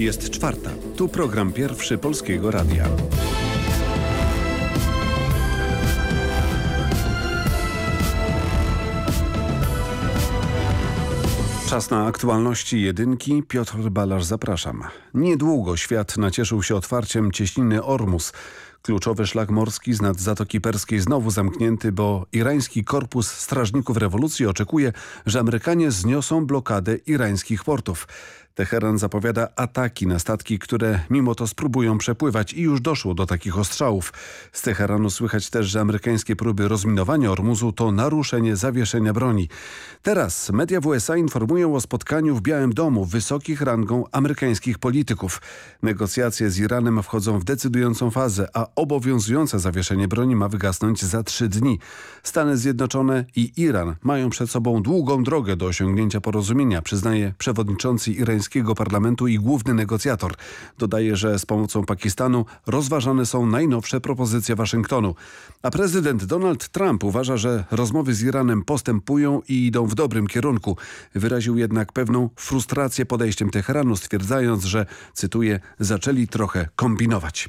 Jest czwarta. Tu program pierwszy Polskiego Radia. Czas na aktualności jedynki. Piotr Balasz, zapraszam. Niedługo świat nacieszył się otwarciem cieśniny Ormus. Kluczowy szlak morski z nad Zatoki Perskiej znowu zamknięty, bo irański korpus strażników rewolucji oczekuje, że Amerykanie zniosą blokadę irańskich portów. Teheran zapowiada ataki na statki, które mimo to spróbują przepływać i już doszło do takich ostrzałów. Z Teheranu słychać też, że amerykańskie próby rozminowania Ormuzu to naruszenie zawieszenia broni. Teraz media w USA informują o spotkaniu w Białym Domu wysokich rangą amerykańskich polityków. Negocjacje z Iranem wchodzą w decydującą fazę, a obowiązujące zawieszenie broni ma wygasnąć za trzy dni. Stany Zjednoczone i Iran mają przed sobą długą drogę do osiągnięcia porozumienia, przyznaje przewodniczący irański irańskiego parlamentu i główny negocjator. Dodaje, że z pomocą Pakistanu rozważane są najnowsze propozycje Waszyngtonu. A prezydent Donald Trump uważa, że rozmowy z Iranem postępują i idą w dobrym kierunku. Wyraził jednak pewną frustrację podejściem Teheranu, stwierdzając, że, cytuję, zaczęli trochę kombinować.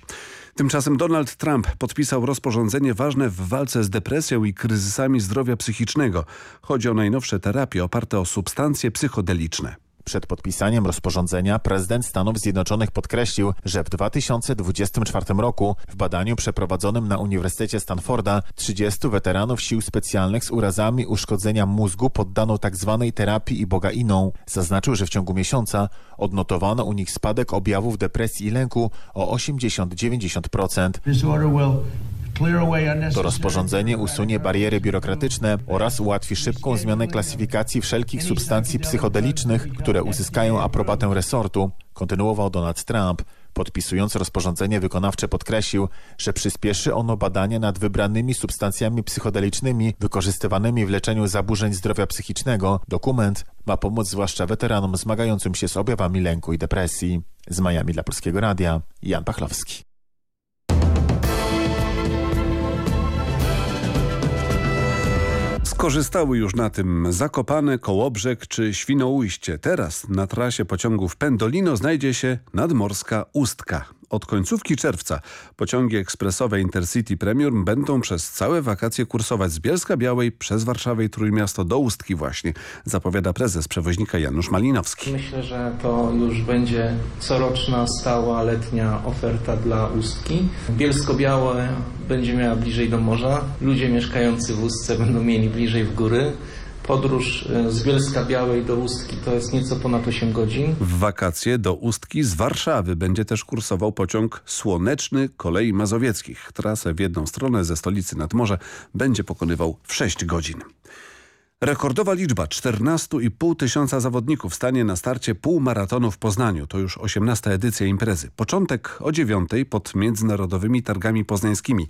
Tymczasem Donald Trump podpisał rozporządzenie ważne w walce z depresją i kryzysami zdrowia psychicznego. Chodzi o najnowsze terapie oparte o substancje psychodeliczne. Przed podpisaniem rozporządzenia prezydent Stanów Zjednoczonych podkreślił, że w 2024 roku w badaniu przeprowadzonym na Uniwersytecie Stanforda 30 weteranów sił specjalnych z urazami uszkodzenia mózgu poddano tzw. Tak terapii ibogainą. Zaznaczył, że w ciągu miesiąca odnotowano u nich spadek objawów depresji i lęku o 80-90%. To rozporządzenie usunie bariery biurokratyczne oraz ułatwi szybką zmianę klasyfikacji wszelkich substancji psychodelicznych, które uzyskają aprobatę resortu, kontynuował Donald Trump. Podpisując rozporządzenie wykonawcze podkreślił, że przyspieszy ono badania nad wybranymi substancjami psychodelicznymi wykorzystywanymi w leczeniu zaburzeń zdrowia psychicznego. Dokument ma pomóc zwłaszcza weteranom zmagającym się z objawami lęku i depresji. Z Miami dla Polskiego Radia, Jan Pachlowski. Skorzystały już na tym Zakopane, Kołobrzeg czy Świnoujście. Teraz na trasie pociągów Pendolino znajdzie się nadmorska Ustka od końcówki czerwca pociągi ekspresowe Intercity Premium będą przez całe wakacje kursować z Bielska Białej przez Warszawę i Trójmiasto do Ustki właśnie, zapowiada prezes przewoźnika Janusz Malinowski. Myślę, że to już będzie coroczna, stała letnia oferta dla Ustki. Bielsko-Białe będzie miała bliżej do morza, ludzie mieszkający w Ustce będą mieli bliżej w góry. Podróż e, z Bielska Białej do Ustki to jest nieco ponad 8 godzin. W wakacje do Ustki z Warszawy będzie też kursował pociąg słoneczny kolei mazowieckich. Trasę w jedną stronę ze stolicy nad morze będzie pokonywał w 6 godzin. Rekordowa liczba 14,5 tysiąca zawodników stanie na starcie półmaratonu w Poznaniu. To już 18 edycja imprezy. Początek o 9 pod międzynarodowymi targami poznańskimi.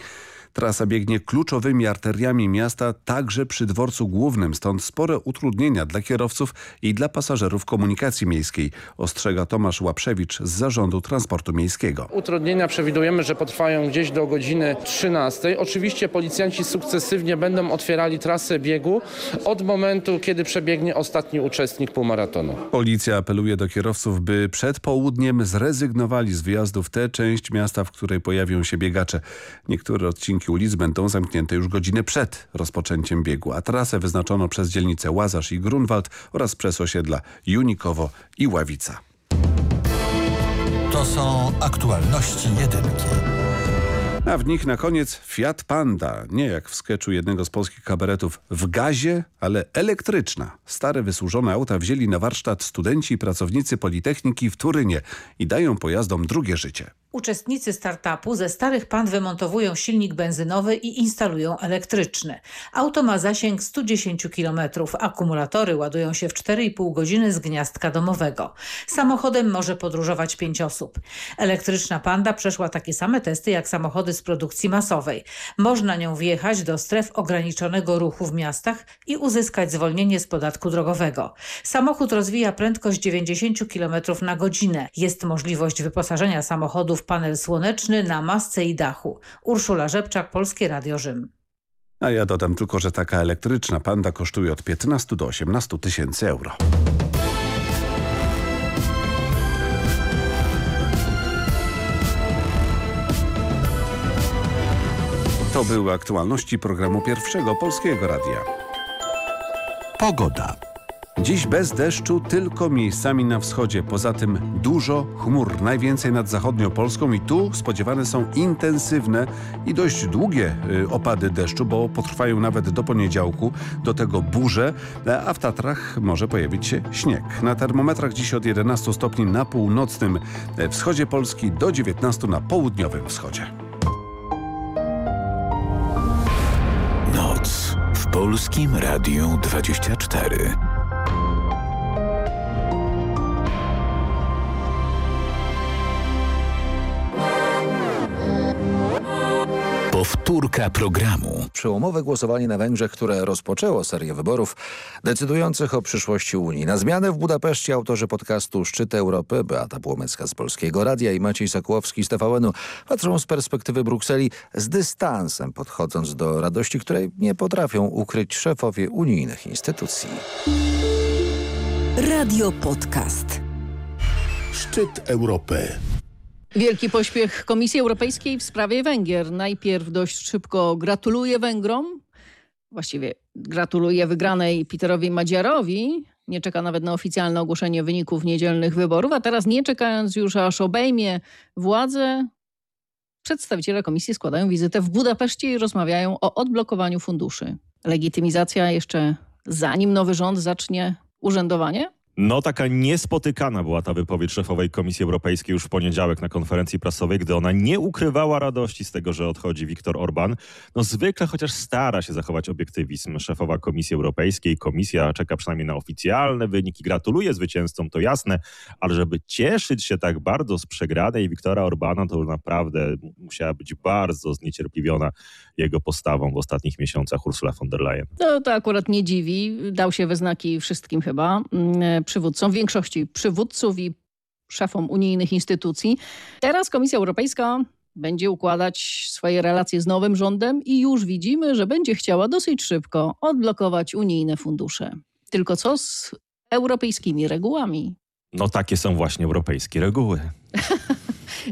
Trasa biegnie kluczowymi arteriami miasta, także przy dworcu głównym, stąd spore utrudnienia dla kierowców i dla pasażerów komunikacji miejskiej, ostrzega Tomasz Łaprzewicz z Zarządu Transportu Miejskiego. Utrudnienia przewidujemy, że potrwają gdzieś do godziny 13. Oczywiście policjanci sukcesywnie będą otwierali trasę biegu od momentu, kiedy przebiegnie ostatni uczestnik półmaratonu. Policja apeluje do kierowców, by przed południem zrezygnowali z wyjazdu w tę część miasta, w której pojawią się biegacze. Niektóre odcinki odcinki ulic będą zamknięte już godzinę przed rozpoczęciem biegu, a trasę wyznaczono przez dzielnice Łazarz i Grunwald oraz przez osiedla Junikowo i Ławica. To są aktualności jedynki. A w nich na koniec Fiat Panda. Nie jak w sketchu jednego z polskich kabaretów w gazie, ale elektryczna. Stare wysłużone auta wzięli na warsztat studenci i pracownicy Politechniki w Turynie i dają pojazdom drugie życie. Uczestnicy startupu ze starych pan wymontowują silnik benzynowy i instalują elektryczny. Auto ma zasięg 110 km. Akumulatory ładują się w 4,5 godziny z gniazdka domowego. Samochodem może podróżować 5 osób. Elektryczna panda przeszła takie same testy jak samochody z produkcji masowej. Można nią wjechać do stref ograniczonego ruchu w miastach i uzyskać zwolnienie z podatku drogowego. Samochód rozwija prędkość 90 km na godzinę. Jest możliwość wyposażenia samochodów panel słoneczny na masce i dachu. Urszula Rzepczak, Polskie Radio Rzym. A ja dodam tylko, że taka elektryczna panda kosztuje od 15 do 18 tysięcy euro. To były aktualności programu Pierwszego Polskiego Radia. Pogoda. Dziś bez deszczu, tylko miejscami na wschodzie. Poza tym dużo chmur, najwięcej nad zachodnią Polską i tu spodziewane są intensywne i dość długie y, opady deszczu, bo potrwają nawet do poniedziałku. Do tego burze, a w Tatrach może pojawić się śnieg. Na termometrach dziś od 11 stopni na północnym e, wschodzie Polski do 19 na południowym wschodzie. Noc w Polskim Radiu 24. Powtórka programu. Przełomowe głosowanie na Węgrzech, które rozpoczęło serię wyborów decydujących o przyszłości Unii. Na zmianę w Budapeszcie autorzy podcastu Szczyt Europy, Beata Płomecka z Polskiego Radia i Maciej Sokołowski z TVN-u patrzą z perspektywy Brukseli z dystansem, podchodząc do radości, której nie potrafią ukryć szefowie unijnych instytucji. Radio Podcast. Szczyt Europy. Wielki pośpiech Komisji Europejskiej w sprawie Węgier. Najpierw dość szybko gratuluje Węgrom, właściwie gratuluje wygranej Peterowi Madziarowi, nie czeka nawet na oficjalne ogłoszenie wyników niedzielnych wyborów, a teraz nie czekając już aż obejmie władzę, przedstawiciele komisji składają wizytę w Budapeszcie i rozmawiają o odblokowaniu funduszy. Legitymizacja jeszcze zanim nowy rząd zacznie urzędowanie? No taka niespotykana była ta wypowiedź szefowej Komisji Europejskiej już w poniedziałek na konferencji prasowej, gdy ona nie ukrywała radości z tego, że odchodzi Viktor Orban. No zwykle chociaż stara się zachować obiektywizm szefowa Komisji Europejskiej. Komisja czeka przynajmniej na oficjalne wyniki. Gratuluje zwycięzcom, to jasne, ale żeby cieszyć się tak bardzo z przegranej Viktora Orbana, to naprawdę musiała być bardzo zniecierpliwiona jego postawą w ostatnich miesiącach Ursula von der Leyen. No to akurat nie dziwi. Dał się we znaki wszystkim chyba mm, przywódcom, większości przywódców i szefom unijnych instytucji. Teraz Komisja Europejska będzie układać swoje relacje z nowym rządem i już widzimy, że będzie chciała dosyć szybko odblokować unijne fundusze. Tylko co z europejskimi regułami? No takie są właśnie europejskie reguły.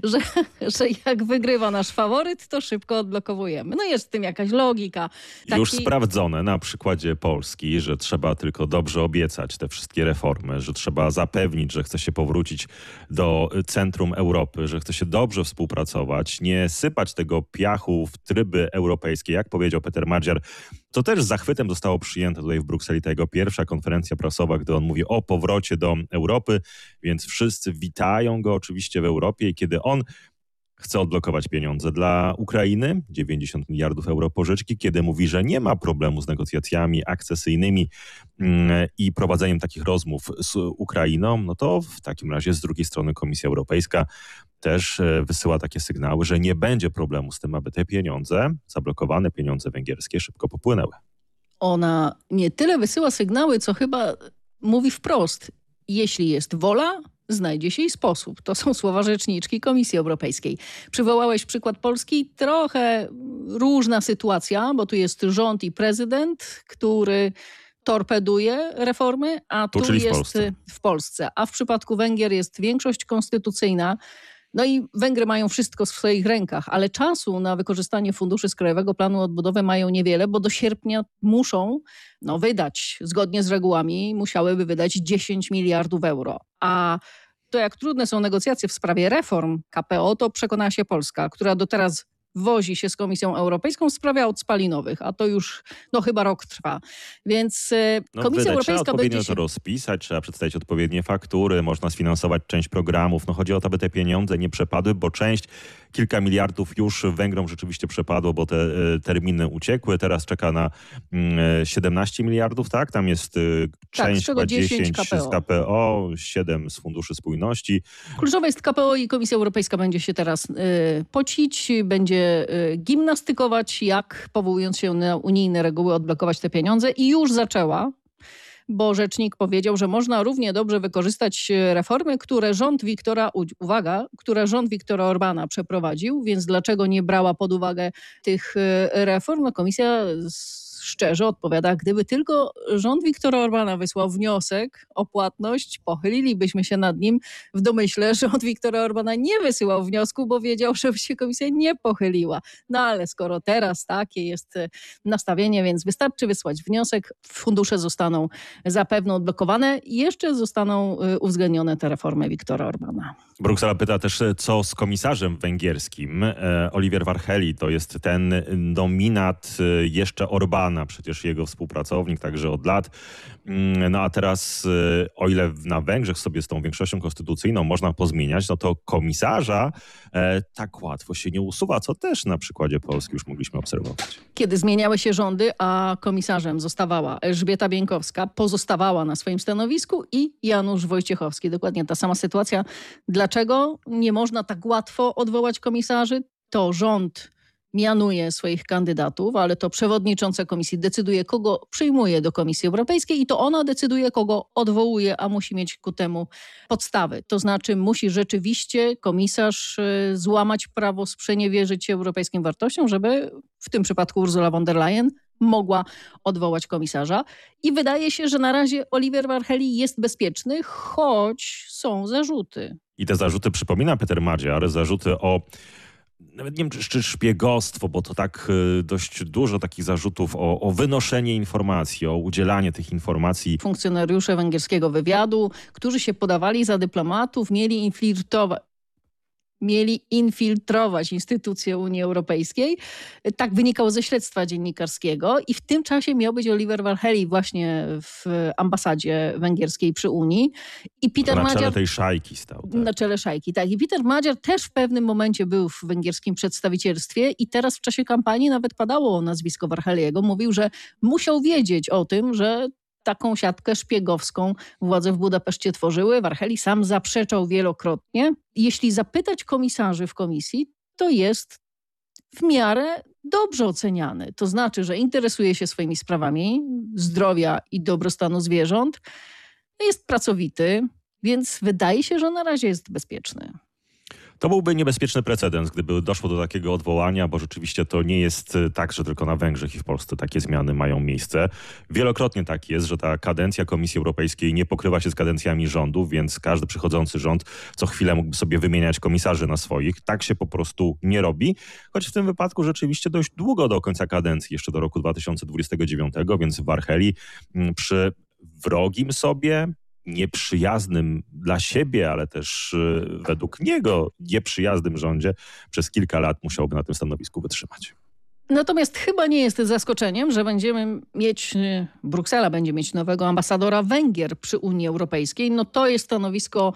że, że jak wygrywa nasz faworyt, to szybko odblokowujemy. No jest w tym jakaś logika. Taki... Już sprawdzone na przykładzie Polski, że trzeba tylko dobrze obiecać te wszystkie reformy, że trzeba zapewnić, że chce się powrócić do centrum Europy, że chce się dobrze współpracować, nie sypać tego piachu w tryby europejskie. Jak powiedział Peter Madziar, to też z zachwytem zostało przyjęte tutaj w Brukseli ta jego pierwsza konferencja prasowa, gdy on mówi o powrocie do Europy, więc wszyscy witają go oczywiście w Europie i kiedy on chce odblokować pieniądze dla Ukrainy, 90 miliardów euro pożyczki, kiedy mówi, że nie ma problemu z negocjacjami akcesyjnymi mm, i prowadzeniem takich rozmów z Ukrainą, no to w takim razie z drugiej strony Komisja Europejska też e, wysyła takie sygnały, że nie będzie problemu z tym, aby te pieniądze, zablokowane pieniądze węgierskie szybko popłynęły. Ona nie tyle wysyła sygnały, co chyba mówi wprost. Jeśli jest wola, znajdzie się i sposób. To są słowa rzeczniczki Komisji Europejskiej. Przywołałeś przykład Polski. Trochę różna sytuacja, bo tu jest rząd i prezydent, który torpeduje reformy, a Tu, tu, czyli w jest Polsce. w Polsce. A w przypadku Węgier jest większość konstytucyjna. No i Węgry mają wszystko w swoich rękach, ale czasu na wykorzystanie funduszy z Krajowego Planu Odbudowy mają niewiele, bo do sierpnia muszą no, wydać, zgodnie z regułami, musiałyby wydać 10 miliardów euro. A to jak trudne są negocjacje w sprawie reform KPO, to przekonała się Polska, która do teraz wozi się z Komisją Europejską w sprawie aut spalinowych, a to już no chyba rok trwa. Więc e, No, Komisja wydać, trzeba Europejska odpowiednio będzie to się... rozpisać, trzeba przedstawić odpowiednie faktury, można sfinansować część programów. No chodzi o to, aby te pieniądze nie przepadły, bo część, kilka miliardów już Węgrom rzeczywiście przepadło, bo te e, terminy uciekły. Teraz czeka na mm, e, 17 miliardów, tak? Tam jest e, Tak, z część chyba 10 10 KPO. z KPO, 7 z Funduszy Spójności. Kluczowe jest KPO i Komisja Europejska będzie się teraz pocić, będzie gimnastykować, jak powołując się na unijne reguły odblokować te pieniądze i już zaczęła. Bo rzecznik powiedział, że można równie dobrze wykorzystać y, reformy, które rząd Wiktora, uwaga, które rząd Wiktora Orbana przeprowadził, więc dlaczego nie brała pod uwagę tych y, reform? No, komisja szczerze odpowiada, gdyby tylko rząd Viktora Orbana wysłał wniosek o płatność, pochylilibyśmy się nad nim w domyśle, że rząd Viktora Orbana nie wysyłał wniosku, bo wiedział, że się komisja nie pochyliła. No ale skoro teraz takie jest e, nastawienie, więc wystarczy wysłać wniosek, fundusze zostaną zapewne odblokowane i jeszcze zostaną y, uwzględnione te reformy Viktora Orbana. Bruksela pyta też, co z komisarzem węgierskim. E, Oliver Warheli to jest ten nominat e, jeszcze Orbana, przecież jego współpracownik, także od lat. Mm, No a teraz, e, o ile na Węgrzech sobie z tą większością konstytucyjną można pozmieniać, no to komisarza e, tak łatwo się nie usuwa, co też na przykładzie Polski już mogliśmy obserwować. Kiedy zmieniały się rządy, a komisarzem zostawała Elżbieta Bieńkowska, pozostawała na swoim stanowisku i Janusz Wojciechowski. Dokładnie ta sama sytuacja. Dlaczego nie można tak łatwo odwołać komisarzy? To rząd mianuje swoich kandydatów, ale to przewodnicząca komisji decyduje, kogo przyjmuje do Komisji Europejskiej i to ona decyduje, kogo odwołuje, a musi mieć ku temu podstawy. To znaczy musi rzeczywiście komisarz y, złamać prawo, sprzeniewierzyć się europejskim wartościom, żeby w tym przypadku Ursula von der Leyen mogła odwołać komisarza. I wydaje się, że na razie Oliver Warheli jest bezpieczny, choć są zarzuty. I te zarzuty przypomina Peter Madziar, zarzuty o nawet nie wiem, czy, szpiegostwo, bo to tak y, dość dużo takich zarzutów o, o wynoszenie informacji, o udzielanie tych informacji. Funkcjonariusze węgierskiego wywiadu, którzy się podawali za dyplomatów, mieli infiltrować mieli infiltrować instytucje Unii Europejskiej. Tak wynikało ze śledztwa dziennikarskiego i w tym czasie miał być Oliver Warheli właśnie w ambasadzie węgierskiej przy Unii. I Peter na czele Madziar tej szajki stał. Tak? na czele szajki, tak. I Peter Madziar też w pewnym momencie był w węgierskim przedstawicielstwie i teraz w czasie kampanii nawet padało nazwisko Warheliego. Mówił, że musiał wiedzieć o tym, że taką siatkę szpiegowską władze w Budapeszcie tworzyły. Warheli sam zaprzeczał wielokrotnie. Jeśli zapytać komisarzy w komisji, to jest w miarę dobrze oceniany. To znaczy, że interesuje się swoimi sprawami zdrowia i dobrostanu zwierząt, jest pracowity, więc wydaje się, że na razie jest bezpieczny. To byłby niebezpieczny precedens, gdyby doszło do takiego odwołania, bo rzeczywiście to nie jest y, tak, że tylko na Węgrzech i w Polsce takie zmiany mają miejsce. Wielokrotnie tak jest, że ta kadencja Komisji Europejskiej nie pokrywa się z kadencjami rządów, więc każdy przychodzący rząd co chwilę mógłby sobie wymieniać komisarzy na swoich. Tak się po prostu nie robi, choć w tym wypadku rzeczywiście dość długo do końca kadencji, jeszcze do roku 2029, więc Warheli mm, przy wrogim sobie, nieprzyjaznym dla siebie, ale też y, według niego nieprzyjaznym rządzie przez kilka lat musiałby na tym stanowisku wytrzymać. Natomiast chyba nie jest zaskoczeniem, że będziemy mieć, y, Bruksela będzie mieć nowego ambasadora Węgier przy Unii Europejskiej. No to jest stanowisko,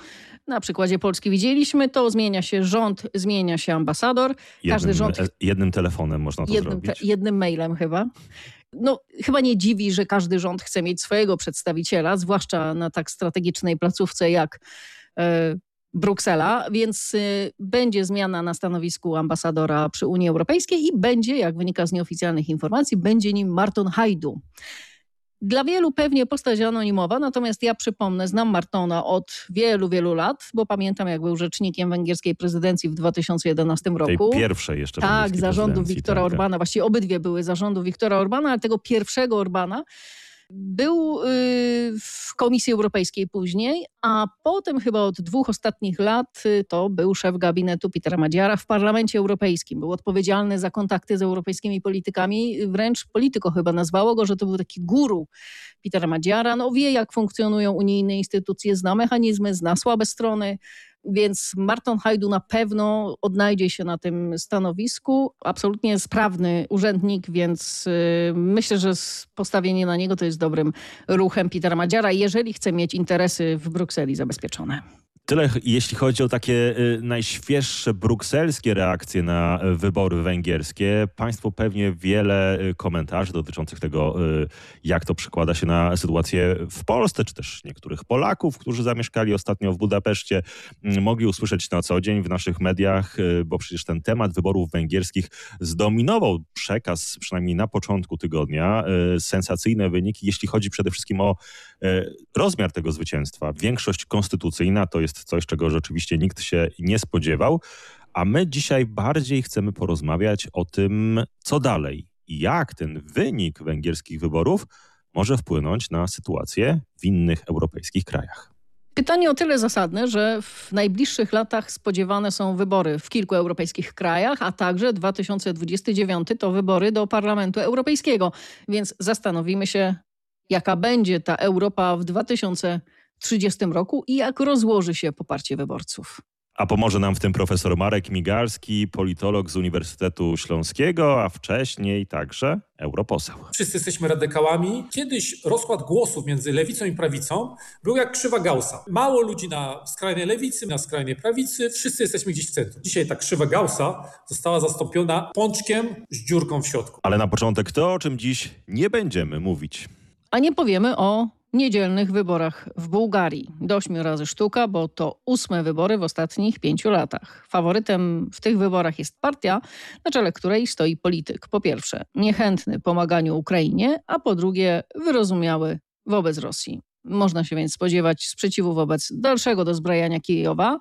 na przykładzie Polski widzieliśmy, to zmienia się rząd, zmienia się ambasador. Każdy Jednym, rząd e, jednym telefonem można to jednym, zrobić. jednym mailem chyba. No, chyba nie dziwi, że każdy rząd chce mieć swojego przedstawiciela, zwłaszcza na tak strategicznej placówce jak e, Bruksela, więc y, będzie zmiana na stanowisku ambasadora przy Unii Europejskiej i będzie, jak wynika z nieoficjalnych informacji, będzie nim Marton Hajdu. Dla wielu pewnie postać anonimowa, natomiast ja przypomnę, znam Martona od wielu, wielu lat, bo pamiętam jak był rzecznikiem węgierskiej prezydencji w 2011 Tej roku. pierwszej jeszcze Tak, zarządu Wiktora tak. Orbana, właściwie obydwie były zarządu Wiktora Orbana, ale tego pierwszego Orbana był y, w Komisji Europejskiej później, a potem chyba od dwóch ostatnich lat y, to był szef gabinetu Petera Madziara w Parlamencie Europejskim. Był odpowiedzialny za kontakty z europejskimi politykami, wręcz Polityko chyba nazwało go, że to był taki guru Petera Madziara. No wie jak funkcjonują unijne instytucje, zna mechanizmy, zna słabe strony, więc Marton Hajdu na pewno odnajdzie się na tym stanowisku. Absolutnie sprawny urzędnik, więc y, myślę, że postawienie na niego to jest dobrym ruchem Petera Madziara, jeżeli chce mieć interesy w Brukseli zabezpieczone. Tyle jeśli chodzi o takie y, najświeższe brukselskie reakcje na y, wybory węgierskie. Państwo pewnie wiele y, komentarzy dotyczących tego, jak to przekłada się na sytuację w Polsce, czy też niektórych Polaków, którzy zamieszkali ostatnio w Budapeszcie, y, mogli usłyszeć na co dzień w naszych mediach, bo przecież ten temat wyborów węgierskich zdominował przekaz, przynajmniej na początku tygodnia. Sensacyjne wyniki, jeśli chodzi przede wszystkim o rozmiar tego zwycięstwa. Większość konstytucyjna to jest coś, czego rzeczywiście nikt się nie spodziewał, a my dzisiaj bardziej chcemy porozmawiać o tym, co dalej. i jak ten wynik węgierskich wyborów może wpłynąć na sytuację w innych europejskich krajach. Pytanie o tyle zasadne, że w najbliższych latach spodziewane są wybory w kilku europejskich krajach, a także 2029 to wybory do Parlamentu Europejskiego. Więc zastanowimy się, jaka będzie ta Europa w 2030 roku i jak rozłoży się poparcie wyborców. A pomoże nam w tym profesor Marek Migalski, politolog z Uniwersytetu Śląskiego, a wcześniej także europoseł. Wszyscy jesteśmy radykałami. Kiedyś rozkład głosów między lewicą i prawicą był jak krzywa Gaussa. Mało ludzi na skrajnej lewicy, na skrajnej prawicy, wszyscy jesteśmy gdzieś w centrum. Dzisiaj ta krzywa Gaussa została zastąpiona pączkiem z dziurką w środku. Ale na początek to, o czym dziś nie będziemy mówić. A nie powiemy o niedzielnych wyborach w Bułgarii. Do ośmiu razy sztuka, bo to ósme wybory w ostatnich pięciu latach. Faworytem w tych wyborach jest partia, na czele której stoi polityk. Po pierwsze, niechętny pomaganiu Ukrainie, a po drugie, wyrozumiały wobec Rosji. Można się więc spodziewać sprzeciwu wobec dalszego dozbrajania Kijowa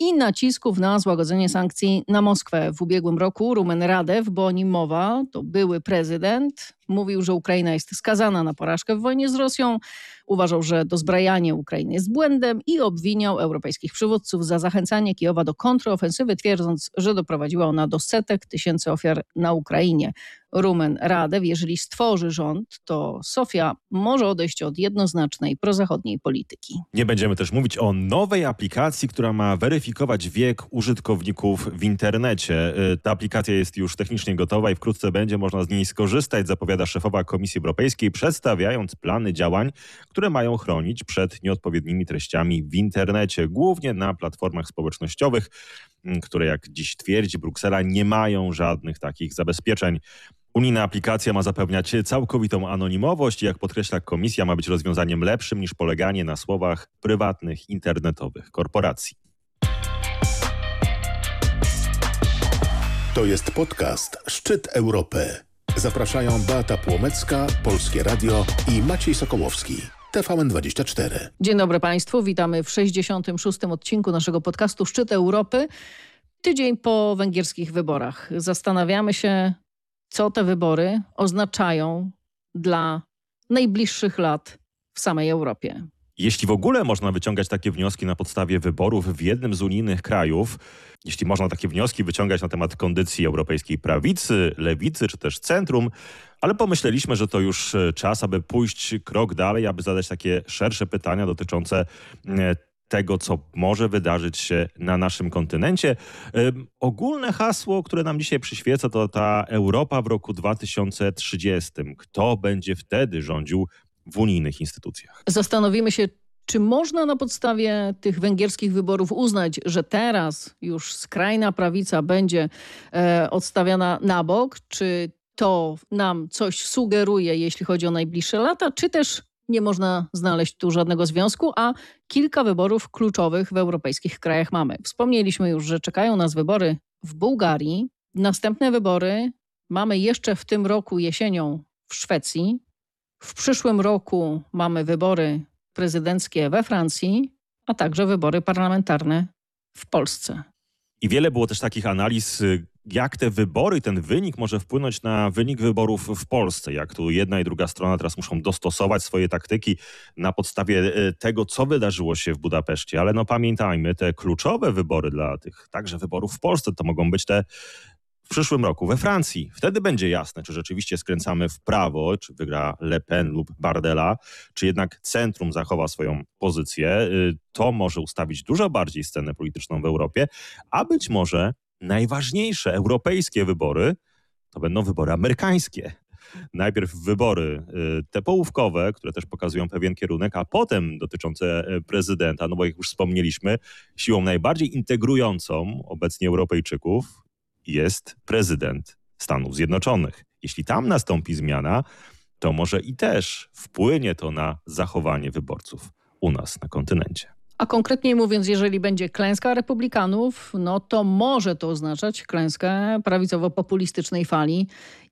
i nacisków na złagodzenie sankcji na Moskwę. W ubiegłym roku Rumen Radew, bo o nim mowa, to były prezydent, mówił, że Ukraina jest skazana na porażkę w wojnie z Rosją. Uważał, że dozbrajanie Ukrainy jest błędem i obwiniał europejskich przywódców za zachęcanie Kijowa do kontrofensywy, twierdząc, że doprowadziła ona do setek tysięcy ofiar na Ukrainie. Rumen Radew, jeżeli stworzy rząd, to Sofia może odejść od jednoznacznej prozachodniej polityki. Nie będziemy też mówić o nowej aplikacji, która ma weryfikować wiek użytkowników w internecie. Y, Ta aplikacja jest już technicznie gotowa i wkrótce będzie można z niej skorzystać, zapowiada szefowa Komisji Europejskiej, przedstawiając plany działań, które mają chronić przed nieodpowiednimi treściami w internecie, głównie na platformach społecznościowych, m, które jak dziś twierdzi Bruksela nie mają żadnych takich zabezpieczeń. Unijna aplikacja ma zapewniać całkowitą anonimowość i jak podkreśla komisja ma być rozwiązaniem lepszym niż poleganie na słowach prywatnych internetowych korporacji. To jest podcast Szczyt Europy. Zapraszają Beata Płomecka, Polskie Radio i Maciej Sokołowski. TVN24. Dzień dobry Państwu, witamy w 66. odcinku naszego podcastu Szczyt Europy. Tydzień po węgierskich wyborach. Zastanawiamy się, co te wybory oznaczają dla najbliższych lat w samej Europie. Jeśli w ogóle można wyciągać takie wnioski na podstawie wyborów w jednym z unijnych krajów, jeśli można takie wnioski wyciągać na temat kondycji europejskiej prawicy, lewicy czy też centrum, ale pomyśleliśmy, że to już e, czas, aby pójść krok dalej, aby zadać takie szersze pytania dotyczące e, tego, co może wydarzyć się na naszym kontynencie. Ogólne hasło, które nam dzisiaj przyświeca, to ta Europa w roku 2030. Kto będzie wtedy rządził w unijnych instytucjach? Zastanowimy się, czy można na podstawie tych węgierskich wyborów uznać, że teraz już skrajna prawica będzie e, odstawiana na bok, czy to nam coś sugeruje, jeśli chodzi o najbliższe lata, czy też nie można znaleźć tu żadnego związku, a kilka wyborów kluczowych w europejskich krajach mamy. Wspomnieliśmy już, że czekają nas wybory w Bułgarii. Następne wybory mamy jeszcze w tym roku jesienią w Szwecji. W przyszłym roku mamy wybory prezydenckie we Francji, a także wybory parlamentarne w Polsce. I wiele było też takich analiz, jak te wybory, ten wynik może wpłynąć na wynik wyborów w Polsce. Jak tu jedna i druga strona teraz muszą dostosować swoje taktyki na podstawie y, tego, co wydarzyło się w Budapeszcie. Ale no pamiętajmy, te kluczowe wybory dla tych także wyborów w Polsce to mogą być te w przyszłym roku we Francji. Wtedy będzie jasne, czy rzeczywiście skręcamy w prawo, czy wygra Le Pen lub Bardella, czy jednak centrum zachowa swoją pozycję. Y, To może ustawić dużo bardziej scenę polityczną w Europie, a być może najważniejsze europejskie wybory to będą wybory amerykańskie. Najpierw wybory y, te połówkowe, które też pokazują pewien kierunek, a potem dotyczące y, prezydenta, no bo jak już wspomnieliśmy, siłą najbardziej integrującą obecnie Europejczyków jest prezydent Stanów Zjednoczonych. Jeśli tam nastąpi zmiana, to może i też wpłynie to na zachowanie wyborców u nas na kontynencie. A konkretniej mówiąc, jeżeli będzie klęska republikanów, no to może to oznaczać klęskę prawicowo-populistycznej fali